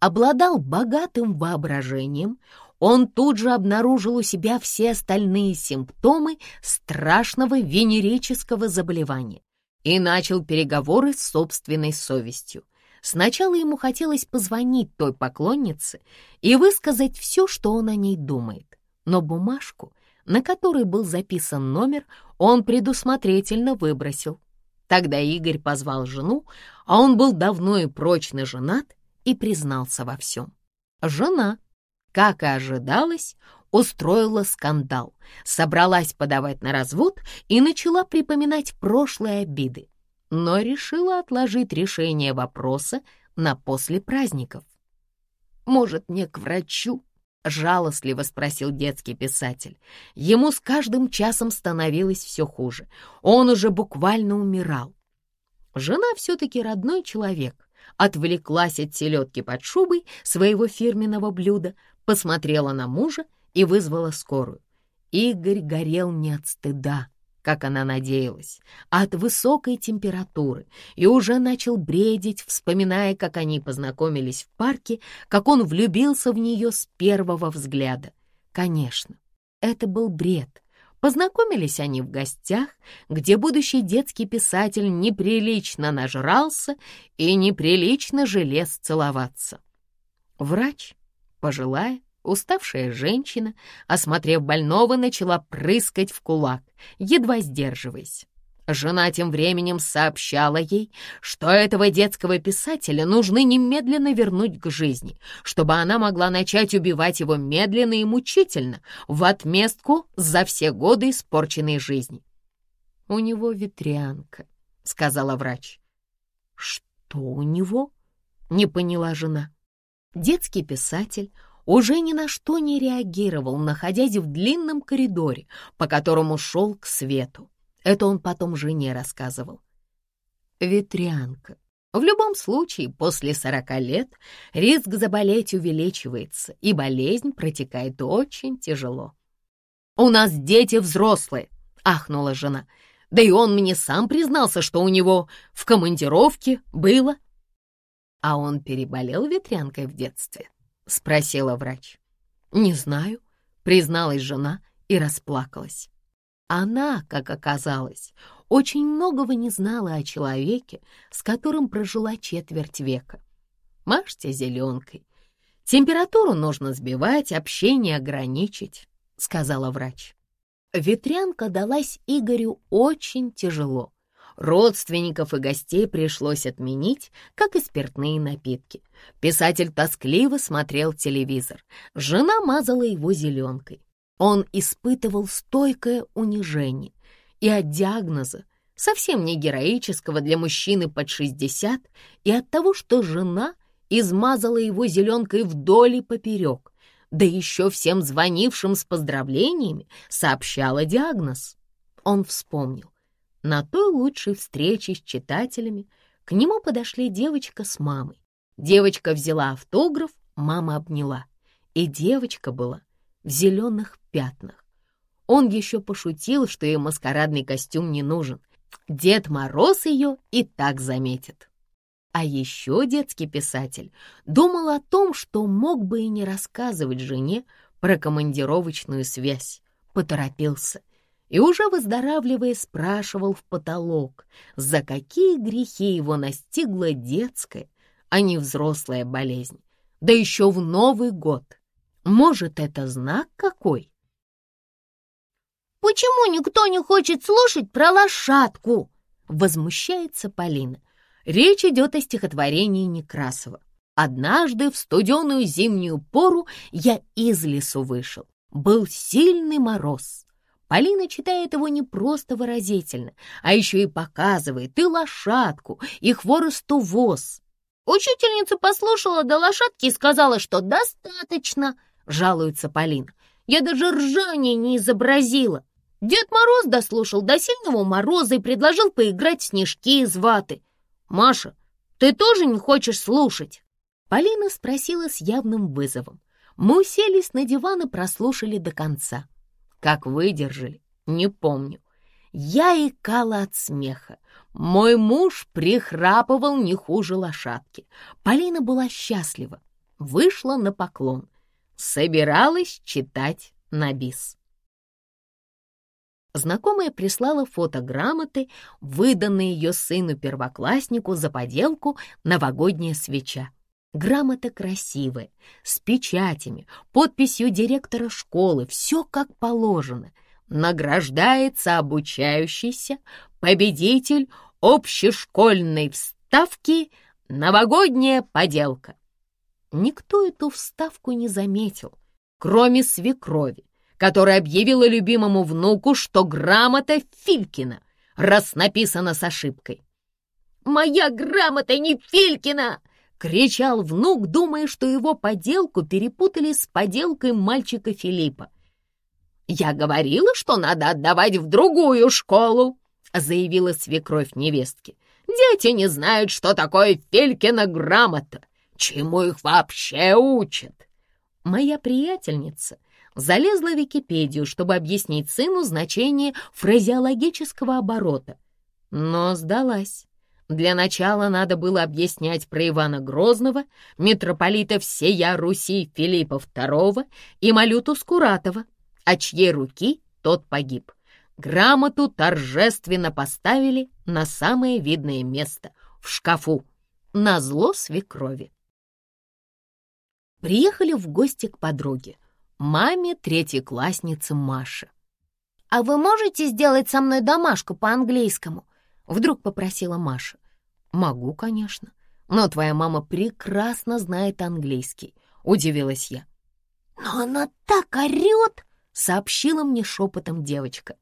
обладал богатым воображением, он тут же обнаружил у себя все остальные симптомы страшного венерического заболевания и начал переговоры с собственной совестью. Сначала ему хотелось позвонить той поклоннице и высказать все, что он о ней думает, но бумажку, на которой был записан номер, он предусмотрительно выбросил. Тогда Игорь позвал жену, а он был давно и прочно женат, и признался во всем. Жена как и ожидалось, устроила скандал, собралась подавать на развод и начала припоминать прошлые обиды, но решила отложить решение вопроса на после праздников. «Может, мне к врачу?» — жалостливо спросил детский писатель. Ему с каждым часом становилось все хуже. Он уже буквально умирал. Жена все-таки родной человек, отвлеклась от селедки под шубой своего фирменного блюда, посмотрела на мужа и вызвала скорую. Игорь горел не от стыда, как она надеялась, а от высокой температуры и уже начал бредить, вспоминая, как они познакомились в парке, как он влюбился в нее с первого взгляда. Конечно, это был бред. Познакомились они в гостях, где будущий детский писатель неприлично нажрался и неприлично желез целоваться. Врач, Пожилая, уставшая женщина, осмотрев больного, начала прыскать в кулак, едва сдерживаясь. Жена тем временем сообщала ей, что этого детского писателя нужно немедленно вернуть к жизни, чтобы она могла начать убивать его медленно и мучительно в отместку за все годы испорченной жизни. «У него ветрянка», — сказала врач. «Что у него?» — не поняла жена. Детский писатель уже ни на что не реагировал, находясь в длинном коридоре, по которому шел к свету. Это он потом жене рассказывал. Ветрянка. В любом случае, после сорока лет риск заболеть увеличивается, и болезнь протекает очень тяжело. «У нас дети взрослые», — ахнула жена. «Да и он мне сам признался, что у него в командировке было». «А он переболел ветрянкой в детстве?» — спросила врач. «Не знаю», — призналась жена и расплакалась. Она, как оказалось, очень многого не знала о человеке, с которым прожила четверть века. Мажьте зеленкой. Температуру нужно сбивать, общение ограничить. — сказала врач. Ветрянка далась Игорю очень тяжело. Родственников и гостей пришлось отменить, как и спиртные напитки. Писатель тоскливо смотрел телевизор. Жена мазала его зеленкой. Он испытывал стойкое унижение. И от диагноза, совсем не героического для мужчины под 60, и от того, что жена измазала его зеленкой вдоль и поперек да еще всем звонившим с поздравлениями сообщала диагноз. Он вспомнил. На той лучшей встрече с читателями к нему подошли девочка с мамой. Девочка взяла автограф, мама обняла. И девочка была в зеленых пятнах. Он еще пошутил, что ей маскарадный костюм не нужен. Дед Мороз ее и так заметит. А еще детский писатель думал о том, что мог бы и не рассказывать жене про командировочную связь. Поторопился и уже выздоравливая спрашивал в потолок, за какие грехи его настигла детская, а не взрослая болезнь. Да еще в Новый год. Может, это знак какой? «Почему никто не хочет слушать про лошадку?» Возмущается Полина. Речь идет о стихотворении Некрасова. «Однажды в студеную зимнюю пору я из лесу вышел. Был сильный мороз». Полина читает его не просто выразительно, а еще и показывает и лошадку, и хворосту воз. «Учительница послушала до лошадки и сказала, что достаточно», — жалуется Полина. «Я даже ржание не изобразила. Дед Мороз дослушал до сильного мороза и предложил поиграть в снежки из ваты. «Маша, ты тоже не хочешь слушать?» Полина спросила с явным вызовом. Мы уселись на диван и прослушали до конца. Как выдержали, не помню. Я икала от смеха. Мой муж прихрапывал не хуже лошадки. Полина была счастлива. Вышла на поклон. Собиралась читать на бис. Знакомая прислала фотограмматы, выданные ее сыну-первокласснику за поделку «Новогодняя свеча». Грамота красивая, с печатями, подписью директора школы, все как положено. Награждается обучающийся победитель общешкольной вставки «Новогодняя поделка». Никто эту вставку не заметил, кроме свекрови, которая объявила любимому внуку, что грамота Филькина, раз написана с ошибкой. «Моя грамота не Филькина!» — кричал внук, думая, что его поделку перепутали с поделкой мальчика Филиппа. «Я говорила, что надо отдавать в другую школу», — заявила свекровь невестки. «Дети не знают, что такое Филькина грамота. Чему их вообще учат?» Моя приятельница — залезла в Википедию, чтобы объяснить сыну значение фразеологического оборота. Но сдалась. Для начала надо было объяснять про Ивана Грозного, митрополита всея Руси Филиппа II и Малюту Скуратова, а чьей руки тот погиб. Грамоту торжественно поставили на самое видное место — в шкафу, на зло свекрови. Приехали в гости к подруге маме третьей классницы Маши. «А вы можете сделать со мной домашку по-английскому?» — вдруг попросила Маша. «Могу, конечно, но твоя мама прекрасно знает английский», — удивилась я. «Но она так орет!» — сообщила мне шепотом девочка.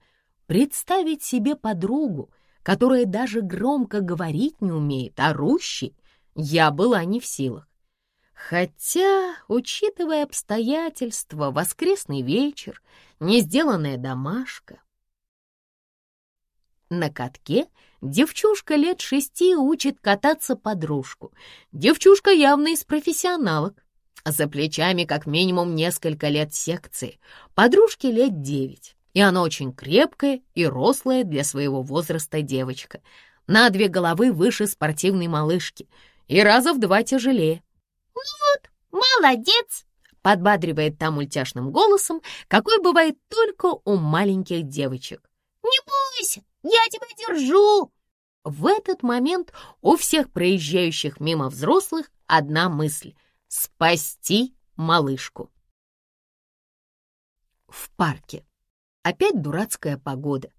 Представить себе подругу, которая даже громко говорить не умеет, орущей, я была не в силах. Хотя, учитывая обстоятельства, воскресный вечер, не сделанная домашка. На катке девчушка лет шести учит кататься подружку. Девчушка явно из профессионалок. За плечами как минимум несколько лет секции, подружке лет девять, и она очень крепкая и рослая для своего возраста девочка, на две головы выше спортивной малышки и раза в два тяжелее. «Ну вот, молодец!» — подбадривает там мультяшным голосом, какой бывает только у маленьких девочек. «Не бойся, я тебя держу!» В этот момент у всех проезжающих мимо взрослых одна мысль — спасти малышку. В парке. Опять дурацкая погода.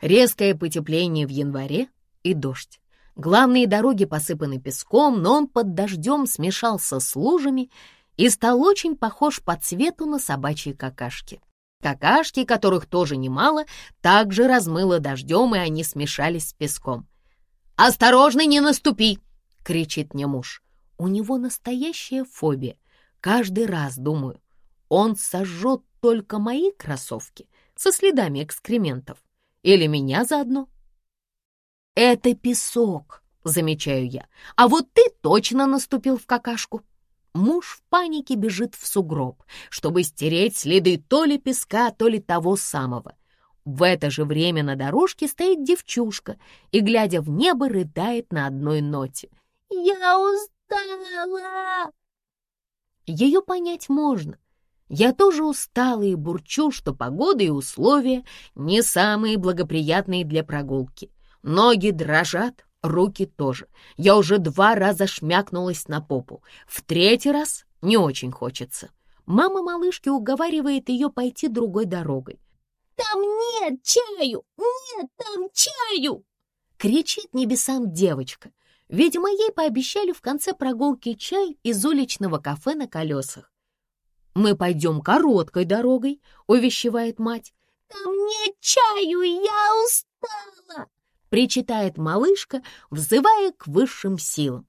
Резкое потепление в январе и дождь. Главные дороги посыпаны песком, но он под дождем смешался с лужами и стал очень похож по цвету на собачьи какашки. Какашки, которых тоже немало, также размыло дождем, и они смешались с песком. «Осторожно, не наступи!» — кричит мне муж. У него настоящая фобия. Каждый раз думаю, он сожжет только мои кроссовки со следами экскрементов или меня заодно. «Это песок», — замечаю я, «а вот ты точно наступил в какашку». Муж в панике бежит в сугроб, чтобы стереть следы то ли песка, то ли того самого. В это же время на дорожке стоит девчушка и, глядя в небо, рыдает на одной ноте. «Я устала!» Ее понять можно. Я тоже устала и бурчу, что погода и условия не самые благоприятные для прогулки. Ноги дрожат, руки тоже. Я уже два раза шмякнулась на попу. В третий раз не очень хочется. Мама малышки уговаривает ее пойти другой дорогой. «Там нет чаю! Нет там чаю!» Кричит небесам девочка. Видимо, ей пообещали в конце прогулки чай из уличного кафе на колесах. «Мы пойдем короткой дорогой», — увещевает мать. «Там нет чаю, я устала!» Причитает малышка, взывая к высшим силам.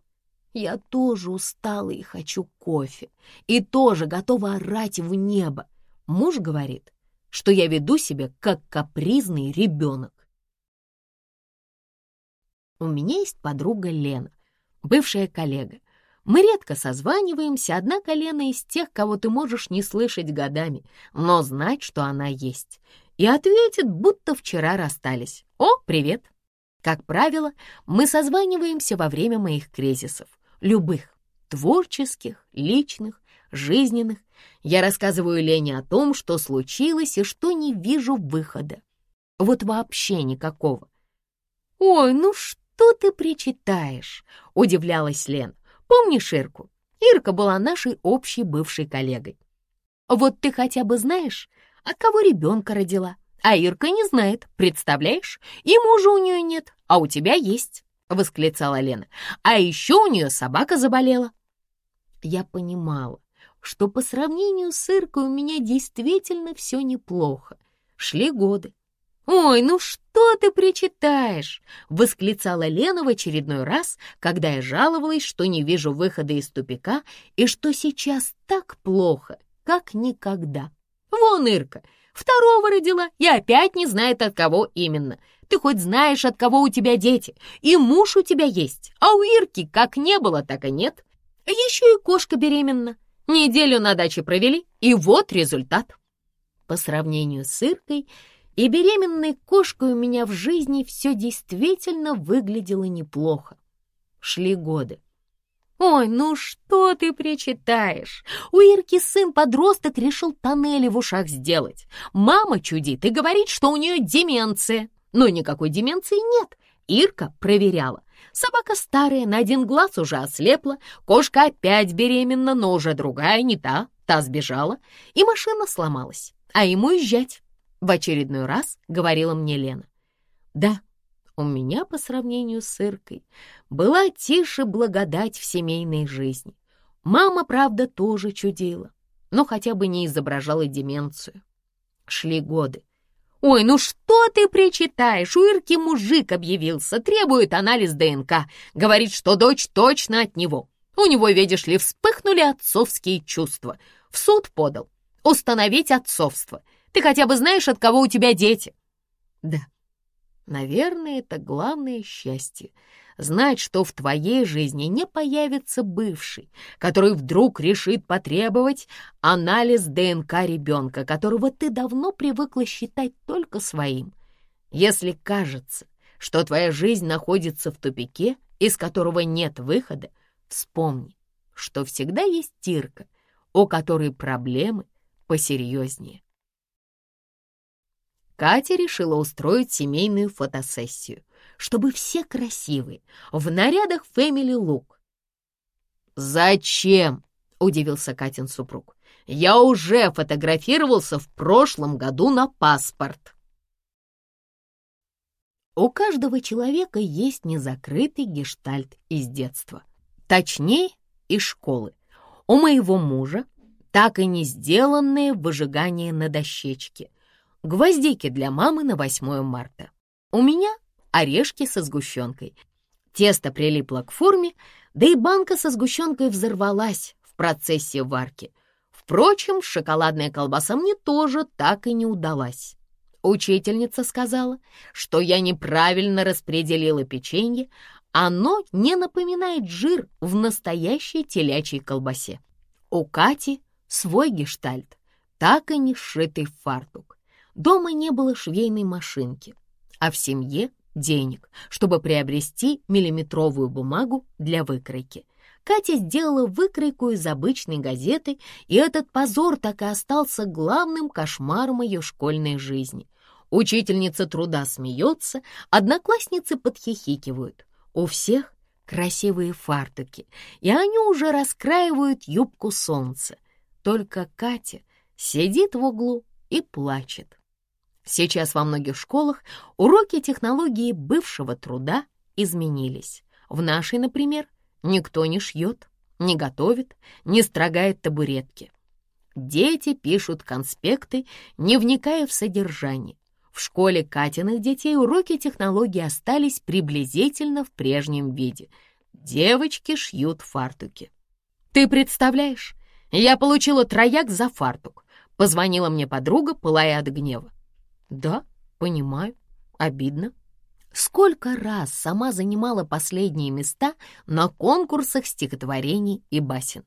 Я тоже устала и хочу кофе, и тоже готова орать в небо. Муж говорит, что я веду себя как капризный ребенок. У меня есть подруга Лена, бывшая коллега. Мы редко созваниваемся, однако Лена из тех, кого ты можешь не слышать годами, но знать, что она есть. И ответит, будто вчера расстались. «О, привет!» Как правило, мы созваниваемся во время моих кризисов, любых, творческих, личных, жизненных. Я рассказываю Лене о том, что случилось и что не вижу выхода. Вот вообще никакого. «Ой, ну что ты причитаешь?» — удивлялась Лен. «Помнишь Ирку? Ирка была нашей общей бывшей коллегой. Вот ты хотя бы знаешь, от кого ребенка родила, а Ирка не знает, представляешь? И мужа у нее нет, а у тебя есть», — восклицала Лена. «А еще у нее собака заболела». Я понимала, что по сравнению с Иркой у меня действительно все неплохо. Шли годы. «Ой, ну что ты причитаешь?» — восклицала Лена в очередной раз, когда я жаловалась, что не вижу выхода из тупика и что сейчас так плохо, как никогда. «Вон Ирка, Второго родила и опять не знает, от кого именно. Ты хоть знаешь, от кого у тебя дети, и муж у тебя есть, а у Ирки как не было, так и нет. Еще и кошка беременна. Неделю на даче провели, и вот результат. По сравнению с Иркой и беременной кошкой у меня в жизни все действительно выглядело неплохо. Шли годы. «Ой, ну что ты причитаешь? У Ирки сын-подросток решил тоннели в ушах сделать. Мама чудит и говорит, что у нее деменция. Но никакой деменции нет. Ирка проверяла. Собака старая, на один глаз уже ослепла, кошка опять беременна, но уже другая, не та, та сбежала, и машина сломалась. А ему уезжать. В очередной раз говорила мне Лена. Да, у меня по сравнению с Иркой была тише благодать в семейной жизни. Мама, правда, тоже чудила, но хотя бы не изображала деменцию. Шли годы. «Ой, ну что ты причитаешь? У Ирки мужик объявился, требует анализ ДНК, говорит, что дочь точно от него. У него, видишь ли, вспыхнули отцовские чувства. В суд подал. Установить отцовство. Ты хотя бы знаешь, от кого у тебя дети?» «Да, Наверное, это главное счастье — знать, что в твоей жизни не появится бывший, который вдруг решит потребовать анализ ДНК ребенка, которого ты давно привыкла считать только своим. Если кажется, что твоя жизнь находится в тупике, из которого нет выхода, вспомни, что всегда есть Тирка, у которой проблемы посерьезнее. Катя решила устроить семейную фотосессию, чтобы все красивые, в нарядах Family Look. «Зачем?» — удивился Катин супруг. «Я уже фотографировался в прошлом году на паспорт». У каждого человека есть незакрытый гештальт из детства. Точнее, из школы. У моего мужа так и не сделанное выжигание на дощечке — гвоздики для мамы на 8 марта. У меня орешки со сгущенкой. Тесто прилипло к форме, да и банка со сгущенкой взорвалась в процессе варки. Впрочем, шоколадная колбаса мне тоже так и не удалась. Учительница сказала, что я неправильно распределила печенье, оно не напоминает жир в настоящей телячьей колбасе. У Кати свой гештальт, так и не сшитый фартук. Дома не было швейной машинки, а в семье денег, чтобы приобрести миллиметровую бумагу для выкройки. Катя сделала выкройку из обычной газеты, и этот позор так и остался главным кошмаром ее школьной жизни. Учительница труда смеется, одноклассницы подхихикивают. У всех красивые фартуки, и они уже раскраивают юбку солнца. Только Катя сидит в углу и плачет. Сейчас во многих школах уроки технологии бывшего труда изменились. В нашей, например, никто не шьет, не готовит, не строгает табуретки. Дети пишут конспекты, не вникая в содержание. В школе Катиных детей уроки технологии остались приблизительно в прежнем виде. Девочки шьют фартуки. «Ты представляешь, я получила трояк за фартук», — позвонила мне подруга, пылая от гнева. Да, понимаю, обидно. Сколько раз сама занимала последние места на конкурсах стихотворений и басен.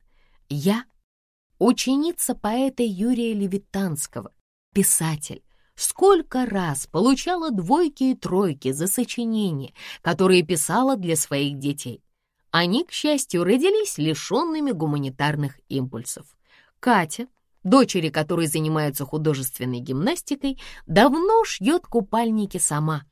Я — ученица поэта Юрия Левитанского, писатель, сколько раз получала двойки и тройки за сочинения, которые писала для своих детей. Они, к счастью, родились лишенными гуманитарных импульсов. Катя дочери которой занимаются художественной гимнастикой, давно шьет купальники сама.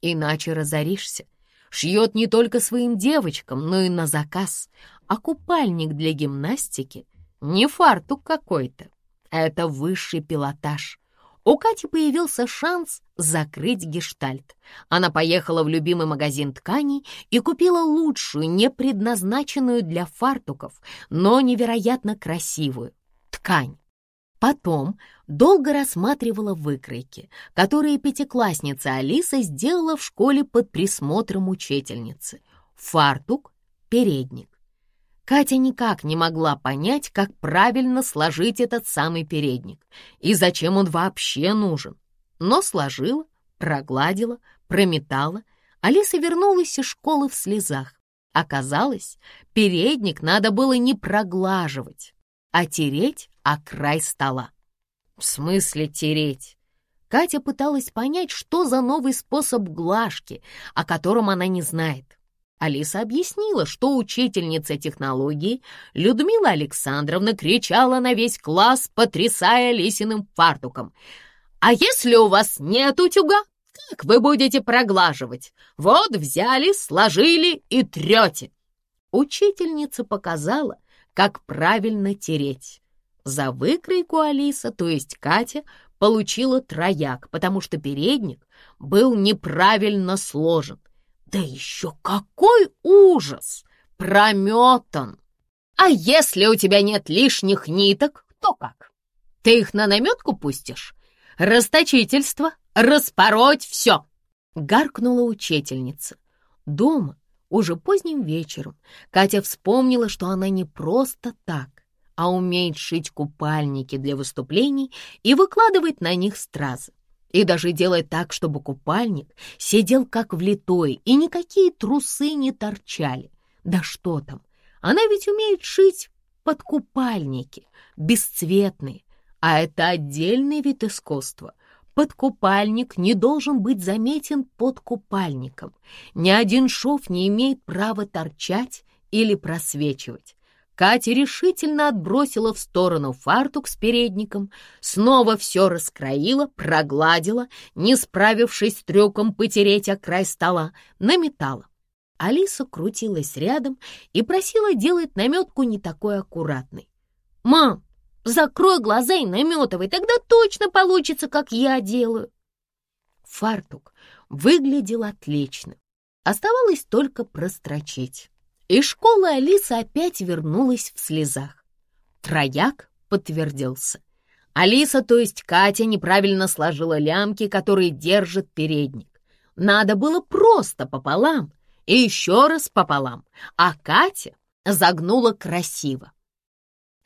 Иначе разоришься. Шьет не только своим девочкам, но и на заказ. А купальник для гимнастики — не фартук какой-то. Это высший пилотаж. У Кати появился шанс закрыть гештальт. Она поехала в любимый магазин тканей и купила лучшую, не предназначенную для фартуков, но невероятно красивую ткань. Потом долго рассматривала выкройки, которые пятиклассница Алиса сделала в школе под присмотром учительницы. Фартук, передник. Катя никак не могла понять, как правильно сложить этот самый передник и зачем он вообще нужен. Но сложила, прогладила, прометала. Алиса вернулась из школы в слезах. Оказалось, передник надо было не проглаживать, а тереть о край стола. В смысле тереть? Катя пыталась понять, что за новый способ глажки, о котором она не знает. Алиса объяснила, что учительница технологии Людмила Александровна кричала на весь класс, потрясая Алисиным фартуком. «А если у вас нет утюга, как вы будете проглаживать? Вот взяли, сложили и трете!» Учительница показала, как правильно тереть. За выкройку Алиса, то есть Катя, получила трояк, потому что передник был неправильно сложен. Да еще какой ужас! Прометан! А если у тебя нет лишних ниток, то как? Ты их на наметку пустишь? Расточительство, распороть все!» Гаркнула учительница. Дома, уже поздним вечером, Катя вспомнила, что она не просто так, а умеет шить купальники для выступлений и выкладывать на них стразы. и даже делает так, чтобы купальник сидел как влитой, и никакие трусы не торчали. Да что там, она ведь умеет шить под купальники, бесцветные, а это отдельный вид искусства. Подкупальник не должен быть заметен под купальником. Ни один шов не имеет права торчать или просвечивать. Катя решительно отбросила в сторону фартук с передником, снова все раскроила, прогладила, не справившись с трюком потереть о край стола, наметала. Алиса крутилась рядом и просила делать наметку не такой аккуратной. «Мам, закрой глаза и наметывай, тогда точно получится, как я делаю». Фартук выглядел отлично. Оставалось только прострочить. Из школы Алиса опять вернулась в слезах. Трояк подтвердился. Алиса, то есть Катя, неправильно сложила лямки, которые держат передник. Надо было просто пополам и еще раз пополам, а Катя загнула красиво.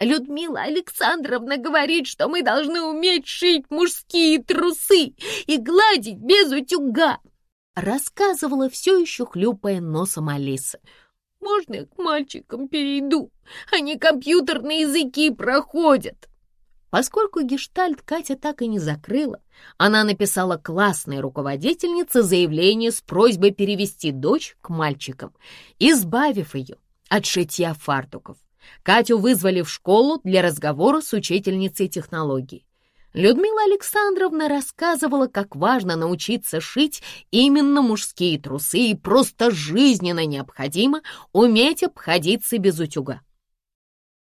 Людмила Александровна говорит, что мы должны уметь шить мужские трусы и гладить без утюга. Рассказывала все еще хлюпая носом Алиса. Можно я к мальчикам перейду? Они компьютерные языки проходят. Поскольку гештальт Катя так и не закрыла, она написала классной руководительнице заявление с просьбой перевести дочь к мальчикам, избавив ее от шитья фартуков. Катю вызвали в школу для разговора с учительницей технологий. Людмила Александровна рассказывала, как важно научиться шить именно мужские трусы и просто жизненно необходимо уметь обходиться без утюга.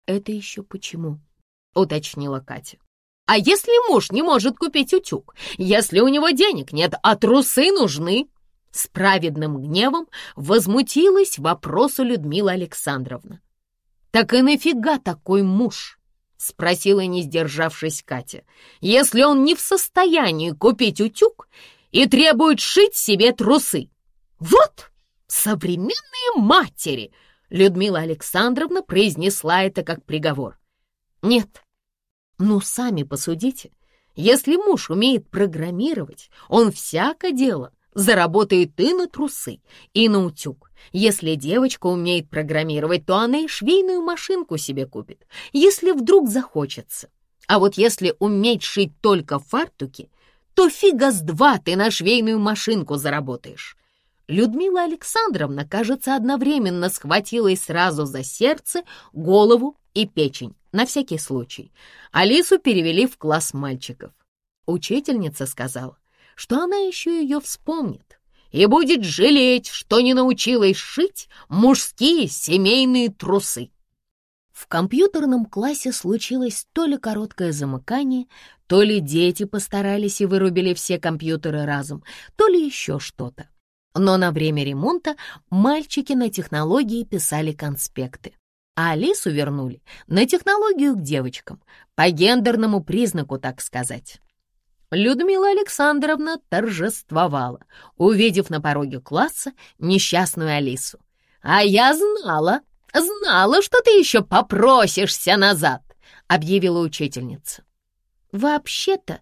«Это еще почему?» — уточнила Катя. «А если муж не может купить утюг? Если у него денег нет, а трусы нужны?» С праведным гневом возмутилась вопросу Людмила Александровна. «Так и нафига такой муж?» — спросила, не сдержавшись Катя. «Если он не в состоянии купить утюг и требует шить себе трусы». «Вот современные матери!» — Людмила Александровна произнесла это как приговор. «Нет, ну сами посудите. Если муж умеет программировать, он всякое дело заработает и на трусы, и на утюг. Если девочка умеет программировать, то она и швейную машинку себе купит, если вдруг захочется. А вот если уметь шить только фартуки, то фига с два ты на швейную машинку заработаешь. Людмила Александровна, кажется, одновременно схватилась сразу за сердце, голову и печень, на всякий случай. Алису перевели в класс мальчиков. Учительница сказала, что она еще ее вспомнит и будет жалеть, что не научилась шить мужские семейные трусы. В компьютерном классе случилось то ли короткое замыкание, то ли дети постарались и вырубили все компьютеры разом, то ли еще что-то. Но на время ремонта мальчики на технологии писали конспекты, а Алису вернули на технологию к девочкам, по гендерному признаку, так сказать. Людмила Александровна торжествовала, увидев на пороге класса несчастную Алису. «А я знала, знала, что ты еще попросишься назад», — объявила учительница. «Вообще-то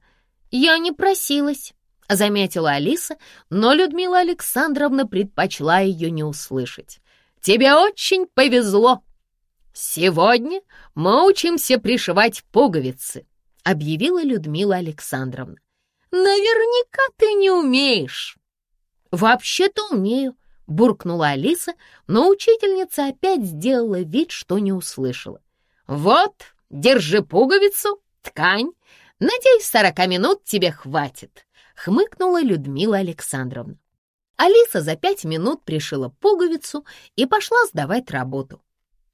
я не просилась», — заметила Алиса, но Людмила Александровна предпочла ее не услышать. «Тебе очень повезло. Сегодня мы учимся пришивать пуговицы», — объявила Людмила Александровна. «Наверняка ты не умеешь». «Вообще-то умею», — буркнула Алиса, но учительница опять сделала вид, что не услышала. «Вот, держи пуговицу, ткань. Надеюсь, сорока минут тебе хватит», — хмыкнула Людмила Александровна. Алиса за пять минут пришила пуговицу и пошла сдавать работу.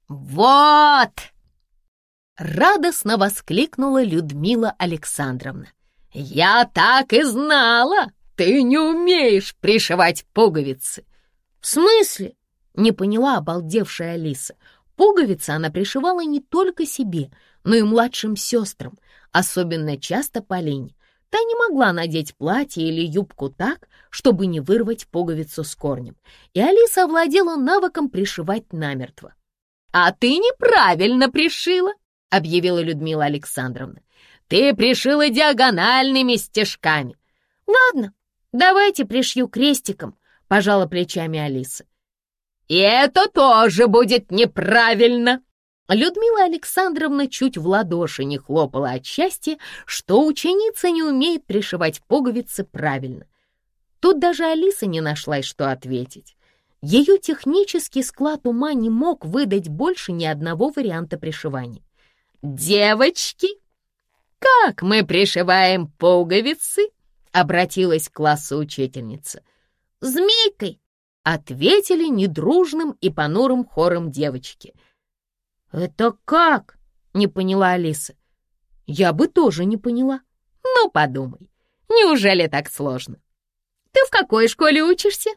«Вот!» Радостно воскликнула Людмила Александровна. «Я так и знала! Ты не умеешь пришивать пуговицы!» «В смысле?» — не поняла обалдевшая Алиса. Пуговицы она пришивала не только себе, но и младшим сестрам, особенно часто Полине. Та не могла надеть платье или юбку так, чтобы не вырвать пуговицу с корнем, и Алиса овладела навыком пришивать намертво. «А ты неправильно пришила!» объявила Людмила Александровна. «Ты пришила диагональными стежками. Ладно, давайте пришью крестиком, пожала плечами Алиса. И это тоже будет неправильно. Людмила Александровна чуть в ладоши не хлопала от счастья, что ученица не умеет пришивать пуговицы правильно. Тут даже Алиса не нашлась, что ответить. Ее технический склад ума не мог выдать больше ни одного варианта пришивания. «Девочки, как мы пришиваем пуговицы?» — обратилась к классу учительница. «Змейкой!» — ответили недружным и понурым хором девочки. «Это как?» — не поняла Алиса. «Я бы тоже не поняла. Ну, подумай, неужели так сложно? Ты в какой школе учишься?»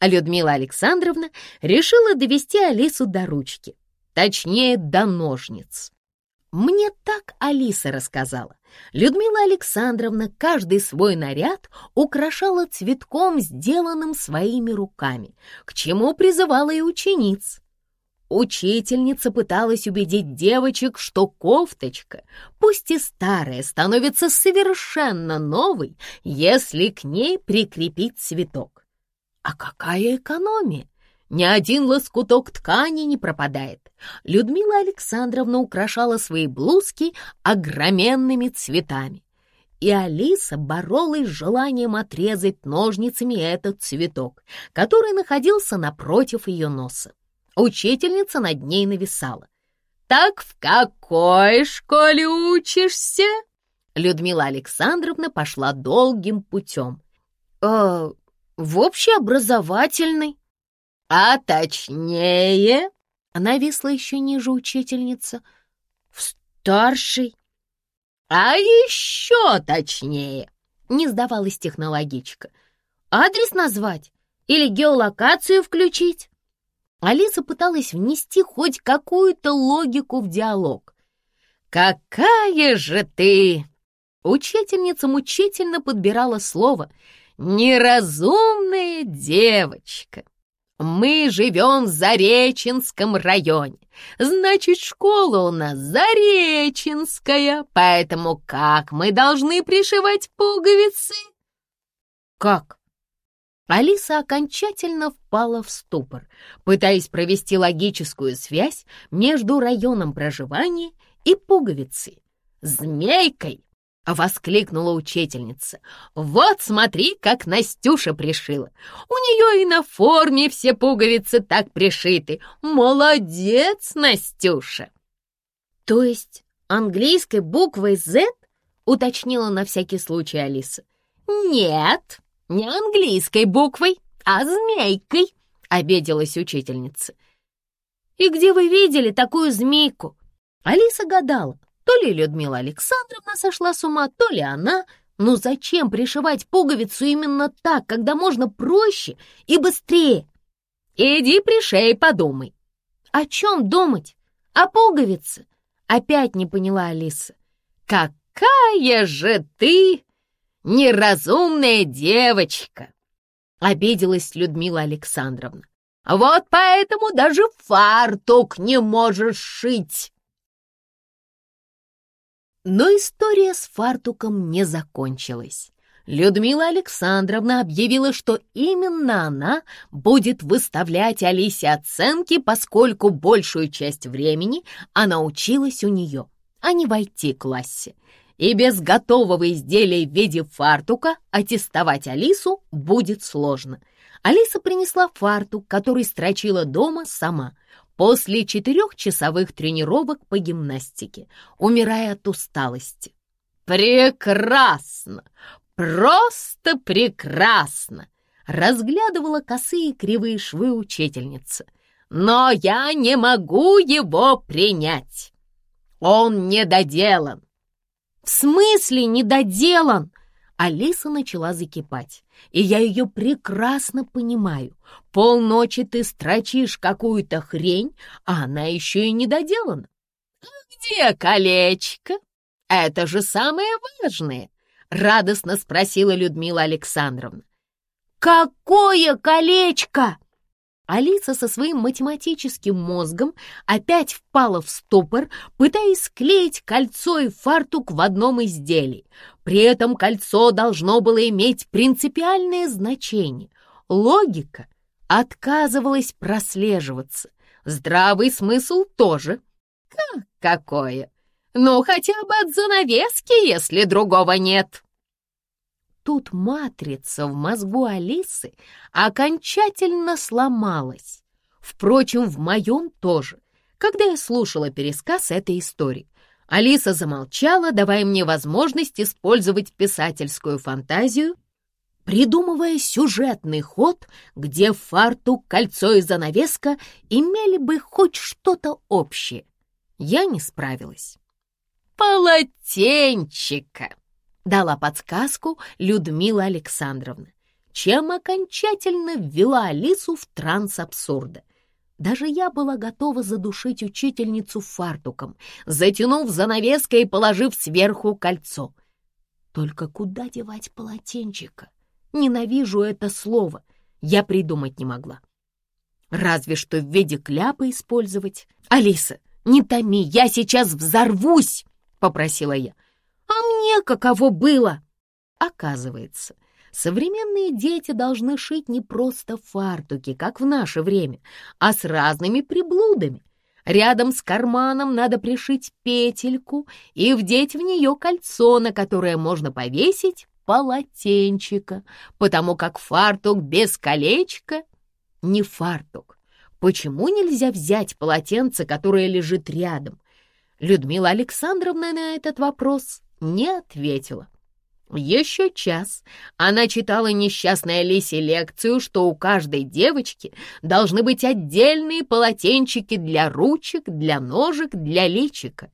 А Людмила Александровна решила довести Алису до ручки, точнее, до ножниц. Мне так Алиса рассказала. Людмила Александровна каждый свой наряд украшала цветком, сделанным своими руками, к чему призывала и учениц. Учительница пыталась убедить девочек, что кофточка, пусть и старая, становится совершенно новой, если к ней прикрепить цветок. А какая экономия! Ни один лоскуток ткани не пропадает. Людмила Александровна украшала свои блузки огроменными цветами. И Алиса боролась с желанием отрезать ножницами этот цветок, который находился напротив ее носа. Учительница над ней нависала. «Так в какой школе учишься?» Людмила Александровна пошла долгим путем. «Э, в общеобразовательный. А точнее, она висла еще ниже учительница, в старший. А еще точнее, не сдавалась технологичка. Адрес назвать или геолокацию включить? Алиса пыталась внести хоть какую-то логику в диалог. «Какая же ты!» Учительница мучительно подбирала слово — неразумная девочка. Мы живем в Зареченском районе. Значит, школа у нас Зареченская, поэтому как мы должны пришивать пуговицы? Как? Алиса окончательно впала в ступор, пытаясь провести логическую связь между районом проживания и пуговицей. Змейкой — воскликнула учительница. «Вот смотри, как Настюша пришила! У нее и на форме все пуговицы так пришиты! Молодец, Настюша!» «То есть английской буквой Z?» — уточнила на всякий случай Алиса. «Нет, не английской буквой, а змейкой!» — обиделась учительница. «И где вы видели такую змейку?» Алиса гадала, то ли Людмила Александровна сошла с ума, то ли она. Но зачем пришивать пуговицу именно так, когда можно проще и быстрее? Иди пришей, подумай. О чем думать? О пуговице? Опять не поняла Алиса. Какая же ты неразумная девочка! Обиделась Людмила Александровна. Вот поэтому даже фартук не можешь шить. Но история с фартуком не закончилась. Людмила Александровна объявила, что именно она будет выставлять Алисе оценки, поскольку большую часть времени она училась у нее, а не в IT-классе. И без готового изделия в виде фартука аттестовать Алису будет сложно. Алиса принесла фартук, который строчила дома сама, после четырехчасовых тренировок по гимнастике, умирая от усталости. «Прекрасно! Просто прекрасно!» разглядывала косые кривые швы учительница. «Но я не могу его принять! Он недоделан!» «В смысле недоделан?» Алиса начала закипать, и я ее прекрасно понимаю. Полночи ты строчишь какую-то хрень, а она еще и не доделана. «Где колечко? Это же самое важное!» — радостно спросила Людмила Александровна. «Какое колечко?» Алиса со своим математическим мозгом опять впала в ступор, пытаясь склеить кольцо и фартук в одном изделии. При этом кольцо должно было иметь принципиальное значение. Логика отказывалась прослеживаться. Здравый смысл тоже. Как какое? Ну, хотя бы от занавески, если другого нет. Тут матрица в мозгу Алисы окончательно сломалась. Впрочем, в моем тоже, когда я слушала пересказ этой истории. Алиса замолчала, давая мне возможность использовать писательскую фантазию, придумывая сюжетный ход, где фартук, кольцо и занавеска имели бы хоть что-то общее. Я не справилась. «Полотенчика!» — дала подсказку Людмила Александровна, чем окончательно ввела Алису в транс абсурда. Даже я была готова задушить учительницу фартуком, затянув занавеской и положив сверху кольцо. Только куда девать полотенчика? Ненавижу это слово. Я придумать не могла. Разве что в виде кляпа использовать. Алиса, не томи, я сейчас взорвусь, попросила я. А мне каково было? Оказывается, Современные дети должны шить не просто фартуки, как в наше время, а с разными приблудами. Рядом с карманом надо пришить петельку и вдеть в нее кольцо, на которое можно повесить полотенчика, потому как фартук без колечка не фартук. Почему нельзя взять полотенце, которое лежит рядом? Людмила Александровна на этот вопрос не ответила. Еще час она читала несчастной Алисе лекцию, что у каждой девочки должны быть отдельные полотенчики для ручек, для ножек, для личика.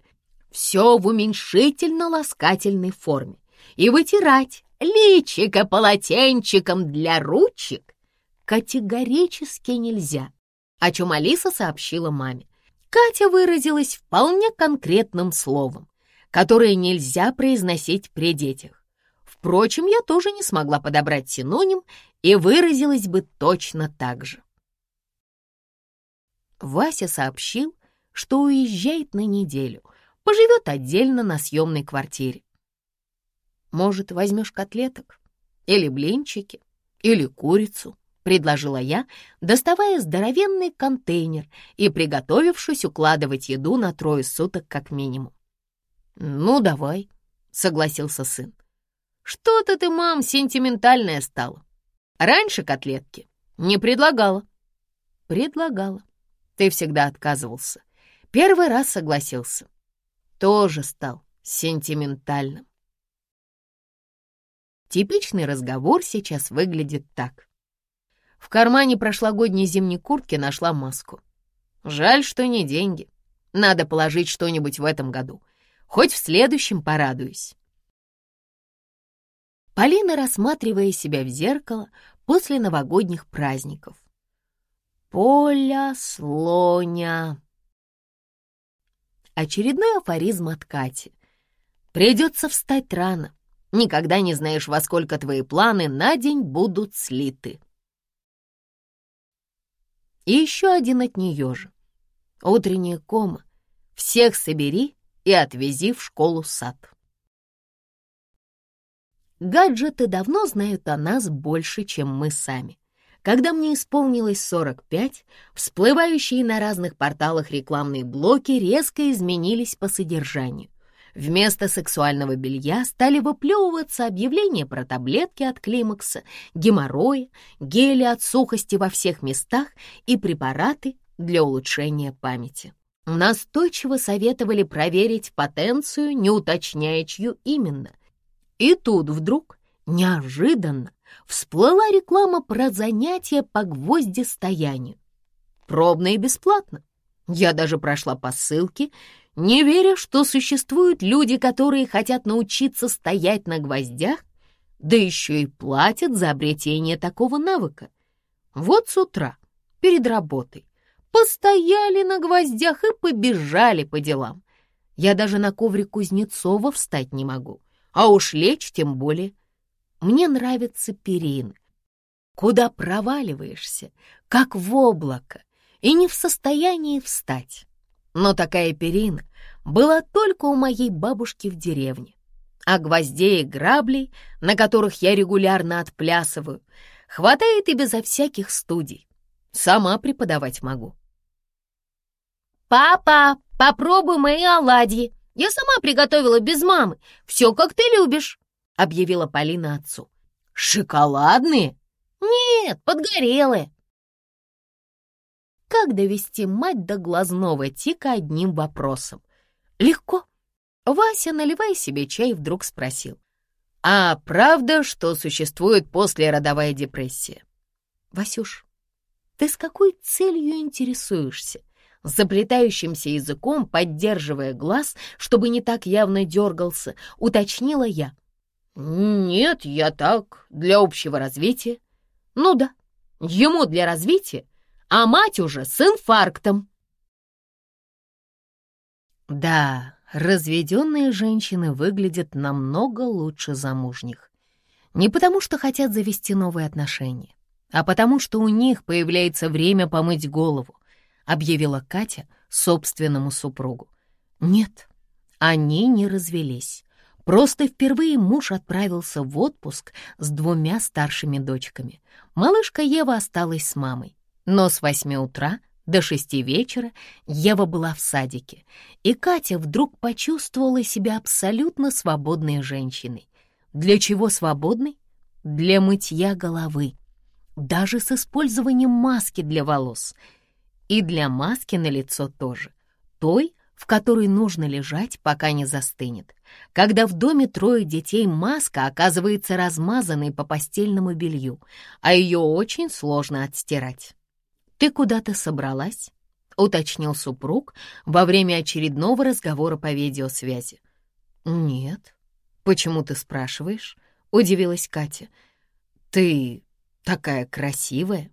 Все в уменьшительно-ласкательной форме. И вытирать личико полотенчиком для ручек категорически нельзя, о чем Алиса сообщила маме. Катя выразилась вполне конкретным словом, которое нельзя произносить при детях. Впрочем, я тоже не смогла подобрать синоним и выразилась бы точно так же. Вася сообщил, что уезжает на неделю, поживет отдельно на съемной квартире. «Может, возьмешь котлеток? Или блинчики? Или курицу?» — предложила я, доставая здоровенный контейнер и приготовившись укладывать еду на трое суток как минимум. «Ну, давай», — согласился сын. Что-то ты, мам, сентиментальная стала. Раньше котлетки не предлагала. Предлагала. Ты всегда отказывался. Первый раз согласился. Тоже стал сентиментальным. Типичный разговор сейчас выглядит так. В кармане прошлогодней зимней куртки нашла маску. Жаль, что не деньги. Надо положить что-нибудь в этом году. Хоть в следующем порадуюсь. Полина, рассматривая себя в зеркало после новогодних праздников. «Поля, слоня!» Очередной афоризм от Кати. «Придется встать рано. Никогда не знаешь, во сколько твои планы на день будут слиты». И еще один от нее же. Утренняя кома. Всех собери и отвези в школу-сад. Гаджеты давно знают о нас больше, чем мы сами. Когда мне исполнилось 45, всплывающие на разных порталах рекламные блоки резко изменились по содержанию. Вместо сексуального белья стали выплевываться объявления про таблетки от климакса, геморроя, гели от сухости во всех местах и препараты для улучшения памяти. Настойчиво советовали проверить потенцию, не уточняя, чью именно — и тут вдруг, неожиданно, всплыла реклама про занятия по гвоздистоянию. Пробно и бесплатно. Я даже прошла по ссылке, не веря, что существуют люди, которые хотят научиться стоять на гвоздях, да еще и платят за обретение такого навыка. Вот с утра, перед работой, постояли на гвоздях и побежали по делам. Я даже на ковре Кузнецова встать не могу а уж лечь тем более. Мне нравятся перины, куда проваливаешься, как в облако, и не в состоянии встать. Но такая перина была только у моей бабушки в деревне. а гвоздей и граблей, на которых я регулярно отплясываю, хватает и безо всяких студий. Сама преподавать могу. «Папа, попробуй мои оладьи. Я сама приготовила без мамы. Все, как ты любишь», — объявила Полина отцу. «Шоколадные?» «Нет, подгорелые». Как довести мать до глазного тика одним вопросом? Легко. Вася, наливая себе чай, вдруг спросил. «А правда, что существует послеродовая депрессия?» «Васюш, ты с какой целью интересуешься?» Заплетающимся языком, поддерживая глаз, чтобы не так явно дергался, уточнила я. «Нет, я так, для общего развития». «Ну да, ему для развития, а мать уже с инфарктом». Да, разведенные женщины выглядят намного лучше замужних. Не потому, что хотят завести новые отношения, а потому, что у них появляется время помыть голову, объявила Катя собственному супругу. Нет, они не развелись. Просто впервые муж отправился в отпуск с двумя старшими дочками. Малышка Ева осталась с мамой. Но с восьми утра до шести вечера Ева была в садике, и Катя вдруг почувствовала себя абсолютно свободной женщиной. Для чего свободной? Для мытья головы. Даже с использованием маски для волос. И для маски на лицо тоже. Той, в которой нужно лежать, пока не застынет. Когда в доме трое детей, маска оказывается размазанной по постельному белью, а ее очень сложно отстирать. «Ты куда-то собралась?» — уточнил супруг во время очередного разговора по видеосвязи. «Нет». «Почему ты спрашиваешь?» — удивилась Катя. «Ты такая красивая».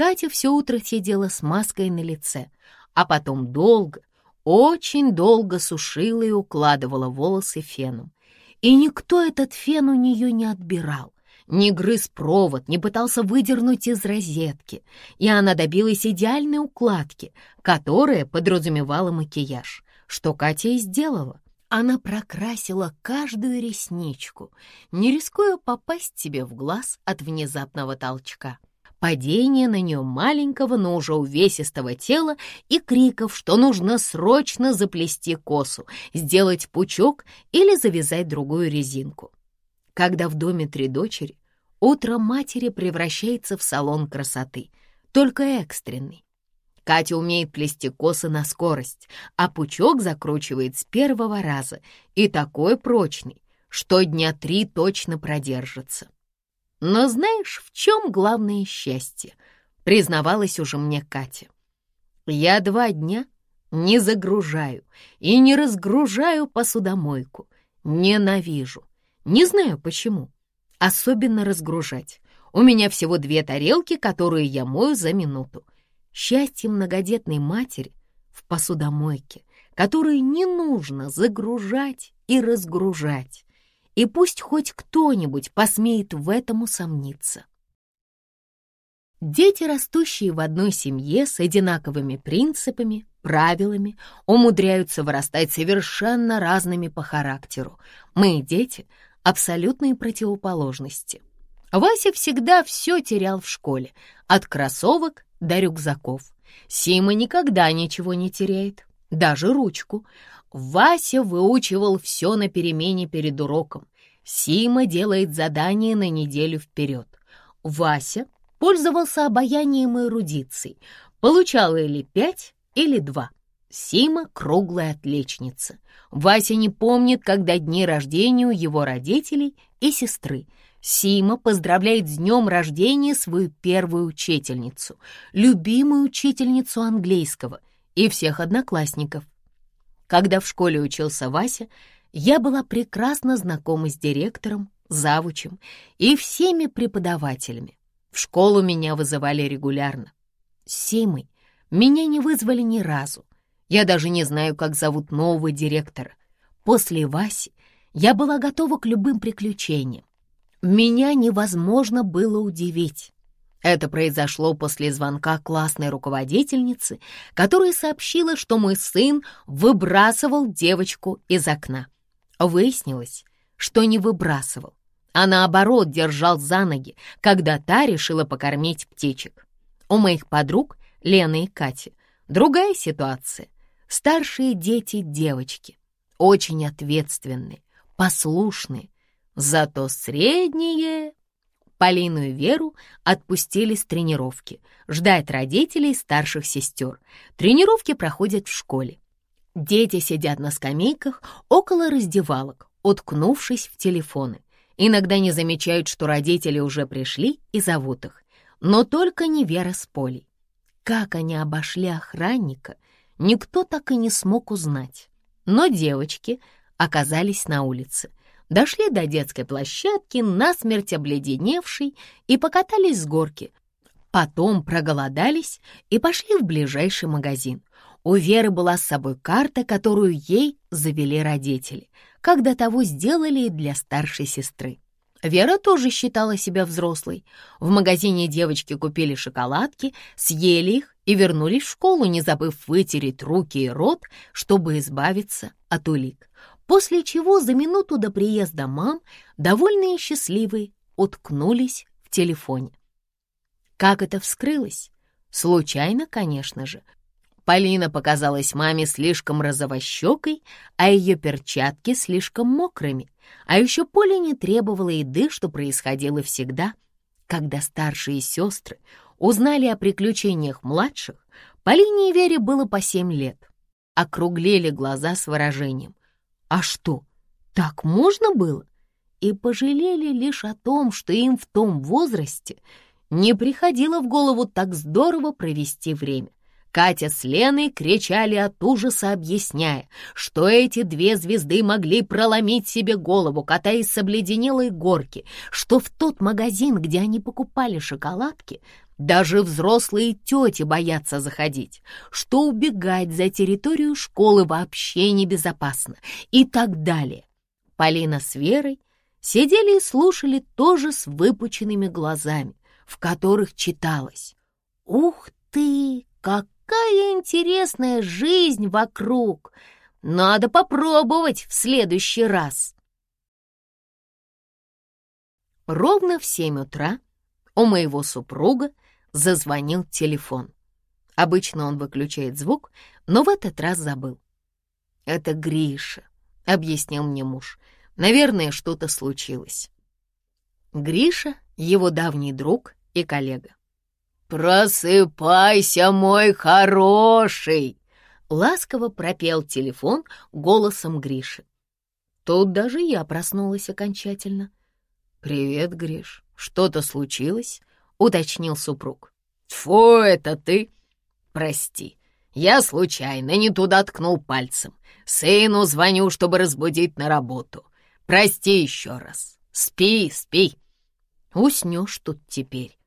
Катя все утро сидела с маской на лице, а потом долго, очень долго сушила и укладывала волосы феном. И никто этот фен у нее не отбирал не грыз провод, не пытался выдернуть из розетки, и она добилась идеальной укладки, которая подразумевала макияж, что Катя и сделала. Она прокрасила каждую ресничку, не рискуя попасть себе в глаз от внезапного толчка. Падение на нее маленького, но уже увесистого тела и криков, что нужно срочно заплести косу, сделать пучок или завязать другую резинку. Когда в доме три дочери, Утро матери превращается в салон красоты, только экстренный. Катя умеет плести косы на скорость, а пучок закручивает с первого раза и такой прочный, что дня три точно продержится. Но знаешь, в чем главное счастье? Признавалась уже мне Катя. Я два дня не загружаю и не разгружаю посудомойку. Ненавижу. Не знаю почему особенно разгружать. У меня всего две тарелки, которые я мою за минуту. Счастье многодетной матери в посудомойке, которую не нужно загружать и разгружать. И пусть хоть кто-нибудь посмеет в этом усомниться. Дети, растущие в одной семье с одинаковыми принципами, правилами, умудряются вырастать совершенно разными по характеру. Мы, дети, абсолютные противоположности. Вася всегда все терял в школе, от кроссовок до рюкзаков. Сима никогда ничего не теряет, даже ручку. Вася выучивал все на перемене перед уроком. Сима делает задание на неделю вперед. Вася пользовался обаянием и эрудицией, получал или пять, или два. Сима — круглая отличница. Вася не помнит, когда дни рождения у его родителей и сестры. Сима поздравляет с днем рождения свою первую учительницу, любимую учительницу английского и всех одноклассников. Когда в школе учился Вася, я была прекрасно знакома с директором, завучем и всеми преподавателями. В школу меня вызывали регулярно. С Симой меня не вызвали ни разу, я даже не знаю, как зовут нового директора. После Васи я была готова к любым приключениям. Меня невозможно было удивить. Это произошло после звонка классной руководительницы, которая сообщила, что мой сын выбрасывал девочку из окна. Выяснилось, что не выбрасывал, а наоборот держал за ноги, когда та решила покормить птичек. У моих подруг, Лены и Кати, другая ситуация. Старшие дети — девочки, очень ответственные, послушные, зато средние... Полину и Веру отпустили с тренировки, ждать родителей старших сестер. Тренировки проходят в школе. Дети сидят на скамейках около раздевалок, уткнувшись в телефоны. Иногда не замечают, что родители уже пришли и зовут их. Но только не Вера с Полей. Как они обошли охранника, никто так и не смог узнать. Но девочки оказались на улице дошли до детской площадки, насмерть обледеневшей, и покатались с горки. Потом проголодались и пошли в ближайший магазин. У Веры была с собой карта, которую ей завели родители, когда того сделали и для старшей сестры. Вера тоже считала себя взрослой. В магазине девочки купили шоколадки, съели их и вернулись в школу, не забыв вытереть руки и рот, чтобы избавиться от улик после чего за минуту до приезда мам, довольные и счастливые, уткнулись в телефоне. Как это вскрылось? Случайно, конечно же. Полина показалась маме слишком розовощекой, а ее перчатки слишком мокрыми. А еще Поля не требовала еды, что происходило всегда. Когда старшие сестры узнали о приключениях младших, Полине и Вере было по семь лет. Округлили глаза с выражением а что, так можно было? И пожалели лишь о том, что им в том возрасте не приходило в голову так здорово провести время. Катя с Леной кричали от ужаса, объясняя, что эти две звезды могли проломить себе голову, катаясь с обледенелой горки, что в тот магазин, где они покупали шоколадки, даже взрослые тети боятся заходить, что убегать за территорию школы вообще небезопасно и так далее. Полина с Верой сидели и слушали тоже с выпученными глазами, в которых читалось «Ух ты, какая интересная жизнь вокруг! Надо попробовать в следующий раз!» Ровно в семь утра у моего супруга зазвонил телефон. Обычно он выключает звук, но в этот раз забыл. «Это Гриша», — объяснил мне муж. «Наверное, что-то случилось». Гриша — его давний друг и коллега. «Просыпайся, мой хороший!» — ласково пропел телефон голосом Гриши. Тут даже я проснулась окончательно. «Привет, Гриш, что-то случилось?» уточнил супруг. «Тьфу, это ты? Прости, я случайно не туда ткнул пальцем. Сыну звоню, чтобы разбудить на работу. Прости еще раз. Спи, спи. Уснешь тут теперь.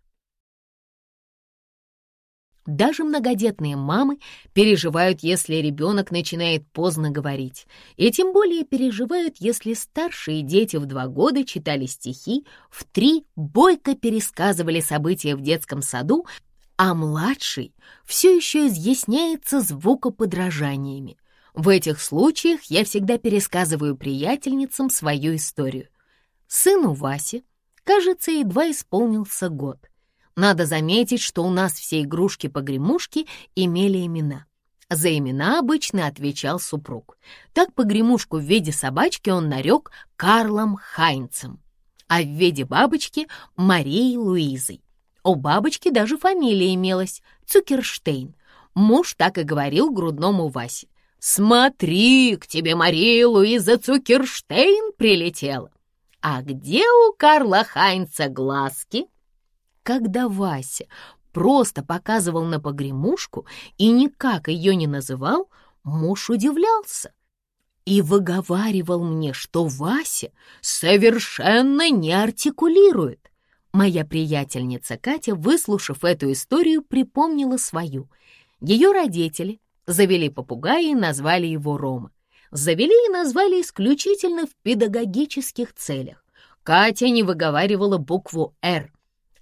Даже многодетные мамы переживают, если ребенок начинает поздно говорить, и тем более переживают, если старшие дети в два года читали стихи, в три бойко пересказывали события в детском саду, а младший все еще изъясняется звукоподражаниями. В этих случаях я всегда пересказываю приятельницам свою историю. Сыну Васе, кажется, едва исполнился год — надо заметить, что у нас все игрушки-погремушки имели имена. За имена обычно отвечал супруг. Так погремушку в виде собачки он нарек Карлом Хайнцем, а в виде бабочки — Марией Луизой. У бабочки даже фамилия имелась — Цукерштейн. Муж так и говорил грудному Васе. «Смотри, к тебе Мария Луиза Цукерштейн прилетела!» «А где у Карла Хайнца глазки?» Когда Вася просто показывал на погремушку и никак ее не называл, муж удивлялся и выговаривал мне, что Вася совершенно не артикулирует. Моя приятельница Катя, выслушав эту историю, припомнила свою. Ее родители завели попугая и назвали его Рома. Завели и назвали исключительно в педагогических целях. Катя не выговаривала букву «Р»,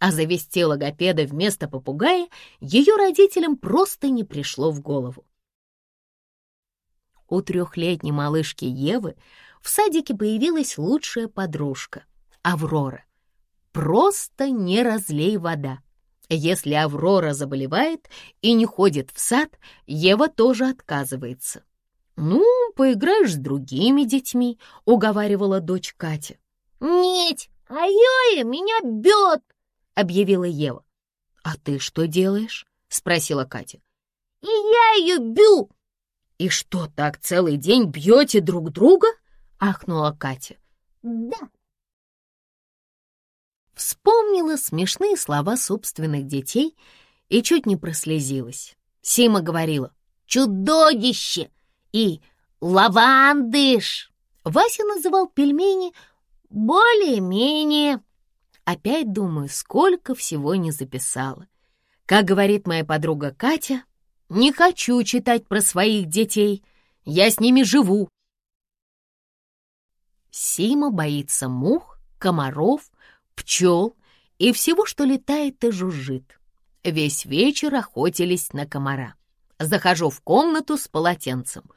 а завести логопеда вместо попугая ее родителям просто не пришло в голову. У трехлетней малышки Евы в садике появилась лучшая подружка — Аврора. Просто не разлей вода. Если Аврора заболевает и не ходит в сад, Ева тоже отказывается. «Ну, поиграешь с другими детьми», — уговаривала дочь Катя. «Нет, а я меня бьет», — объявила Ева. «А ты что делаешь?» — спросила Катя. «И я ее бью!» «И что, так целый день бьете друг друга?» — ахнула Катя. «Да». Вспомнила смешные слова собственных детей и чуть не прослезилась. Сима говорила «чудовище» и «лавандыш». Вася называл пельмени более-менее. Опять думаю, сколько всего не записала. Как говорит моя подруга Катя, не хочу читать про своих детей, я с ними живу. Сима боится мух, комаров, пчел и всего, что летает и жужжит. Весь вечер охотились на комара. Захожу в комнату с полотенцем.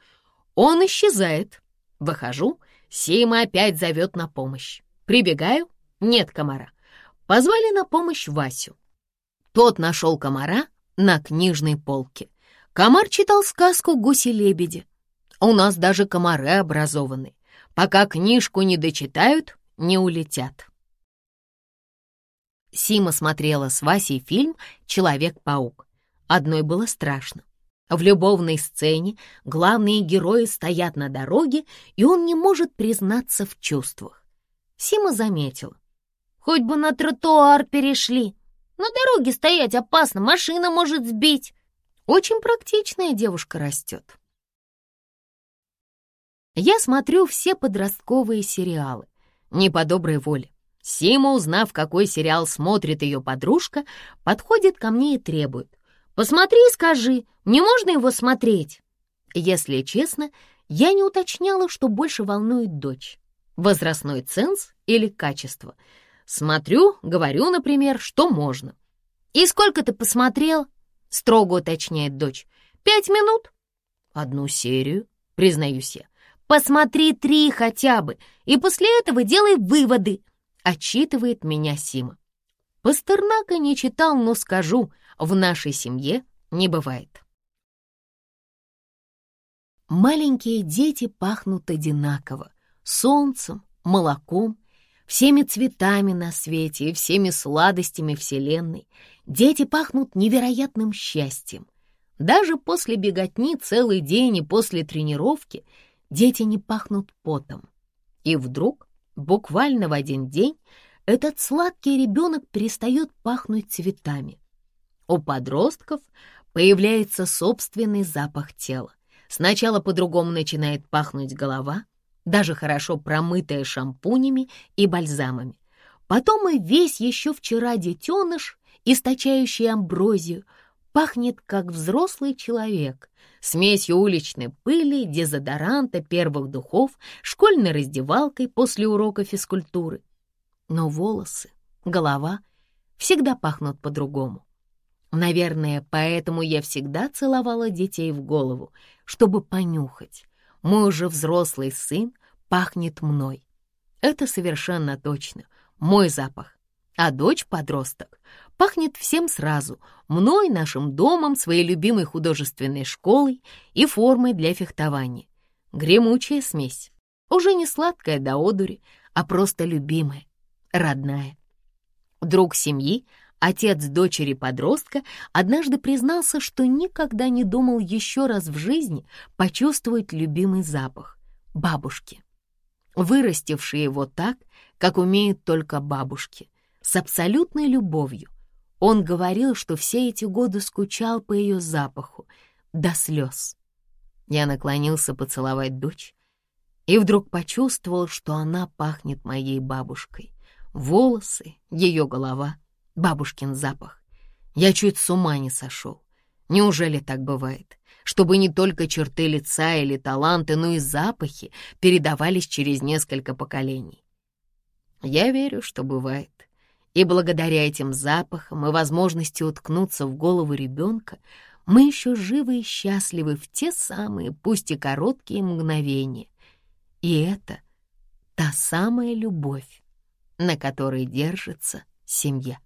Он исчезает. Выхожу, Сима опять зовет на помощь. Прибегаю, нет комара. Позвали на помощь Васю. Тот нашел комара на книжной полке. Комар читал сказку «Гуси-лебеди». У нас даже комары образованы. Пока книжку не дочитают, не улетят. Сима смотрела с Васей фильм «Человек-паук». Одной было страшно. В любовной сцене главные герои стоят на дороге, и он не может признаться в чувствах. Сима заметила. «Хоть бы на тротуар перешли. На дороге стоять опасно, машина может сбить». Очень практичная девушка растет. Я смотрю все подростковые сериалы. Не по доброй воле. Сима, узнав, какой сериал смотрит ее подружка, подходит ко мне и требует. Посмотри и скажи, мне можно его смотреть?» Если честно, я не уточняла, что больше волнует дочь. Возрастной ценз или качество. Смотрю, говорю, например, что можно. «И сколько ты посмотрел?» — строго уточняет дочь. «Пять минут?» «Одну серию», — признаюсь я. «Посмотри три хотя бы, и после этого делай выводы», — отчитывает меня Сима. Пастернака не читал, но скажу — в нашей семье не бывает. Маленькие дети пахнут одинаково — солнцем, молоком, всеми цветами на свете и всеми сладостями Вселенной. Дети пахнут невероятным счастьем. Даже после беготни целый день и после тренировки дети не пахнут потом. И вдруг, буквально в один день, этот сладкий ребенок перестает пахнуть цветами. У подростков появляется собственный запах тела. Сначала по-другому начинает пахнуть голова, даже хорошо промытая шампунями и бальзамами. Потом и весь еще вчера детеныш, источающий амброзию, пахнет как взрослый человек, смесью уличной пыли, дезодоранта, первых духов, школьной раздевалкой после урока физкультуры. Но волосы, голова всегда пахнут по-другому. Наверное, поэтому я всегда целовала детей в голову, чтобы понюхать. Мой уже взрослый сын пахнет мной. Это совершенно точно, мой запах. А дочь-подросток пахнет всем сразу, мной, нашим домом, своей любимой художественной школой и формой для фехтования. Гремучая смесь, уже не сладкая до одури, а просто любимая, родная. Друг семьи Отец дочери-подростка однажды признался, что никогда не думал еще раз в жизни почувствовать любимый запах — бабушки, вырастившие его так, как умеют только бабушки, с абсолютной любовью. Он говорил, что все эти годы скучал по ее запаху, до слез. Я наклонился поцеловать дочь и вдруг почувствовал, что она пахнет моей бабушкой. Волосы, ее голова — бабушкин запах. Я чуть с ума не сошел. Неужели так бывает? Чтобы не только черты лица или таланты, но и запахи передавались через несколько поколений. Я верю, что бывает. И благодаря этим запахам и возможности уткнуться в голову ребенка мы еще живы и счастливы в те самые, пусть и короткие мгновения. И это та самая любовь, на которой держится семья.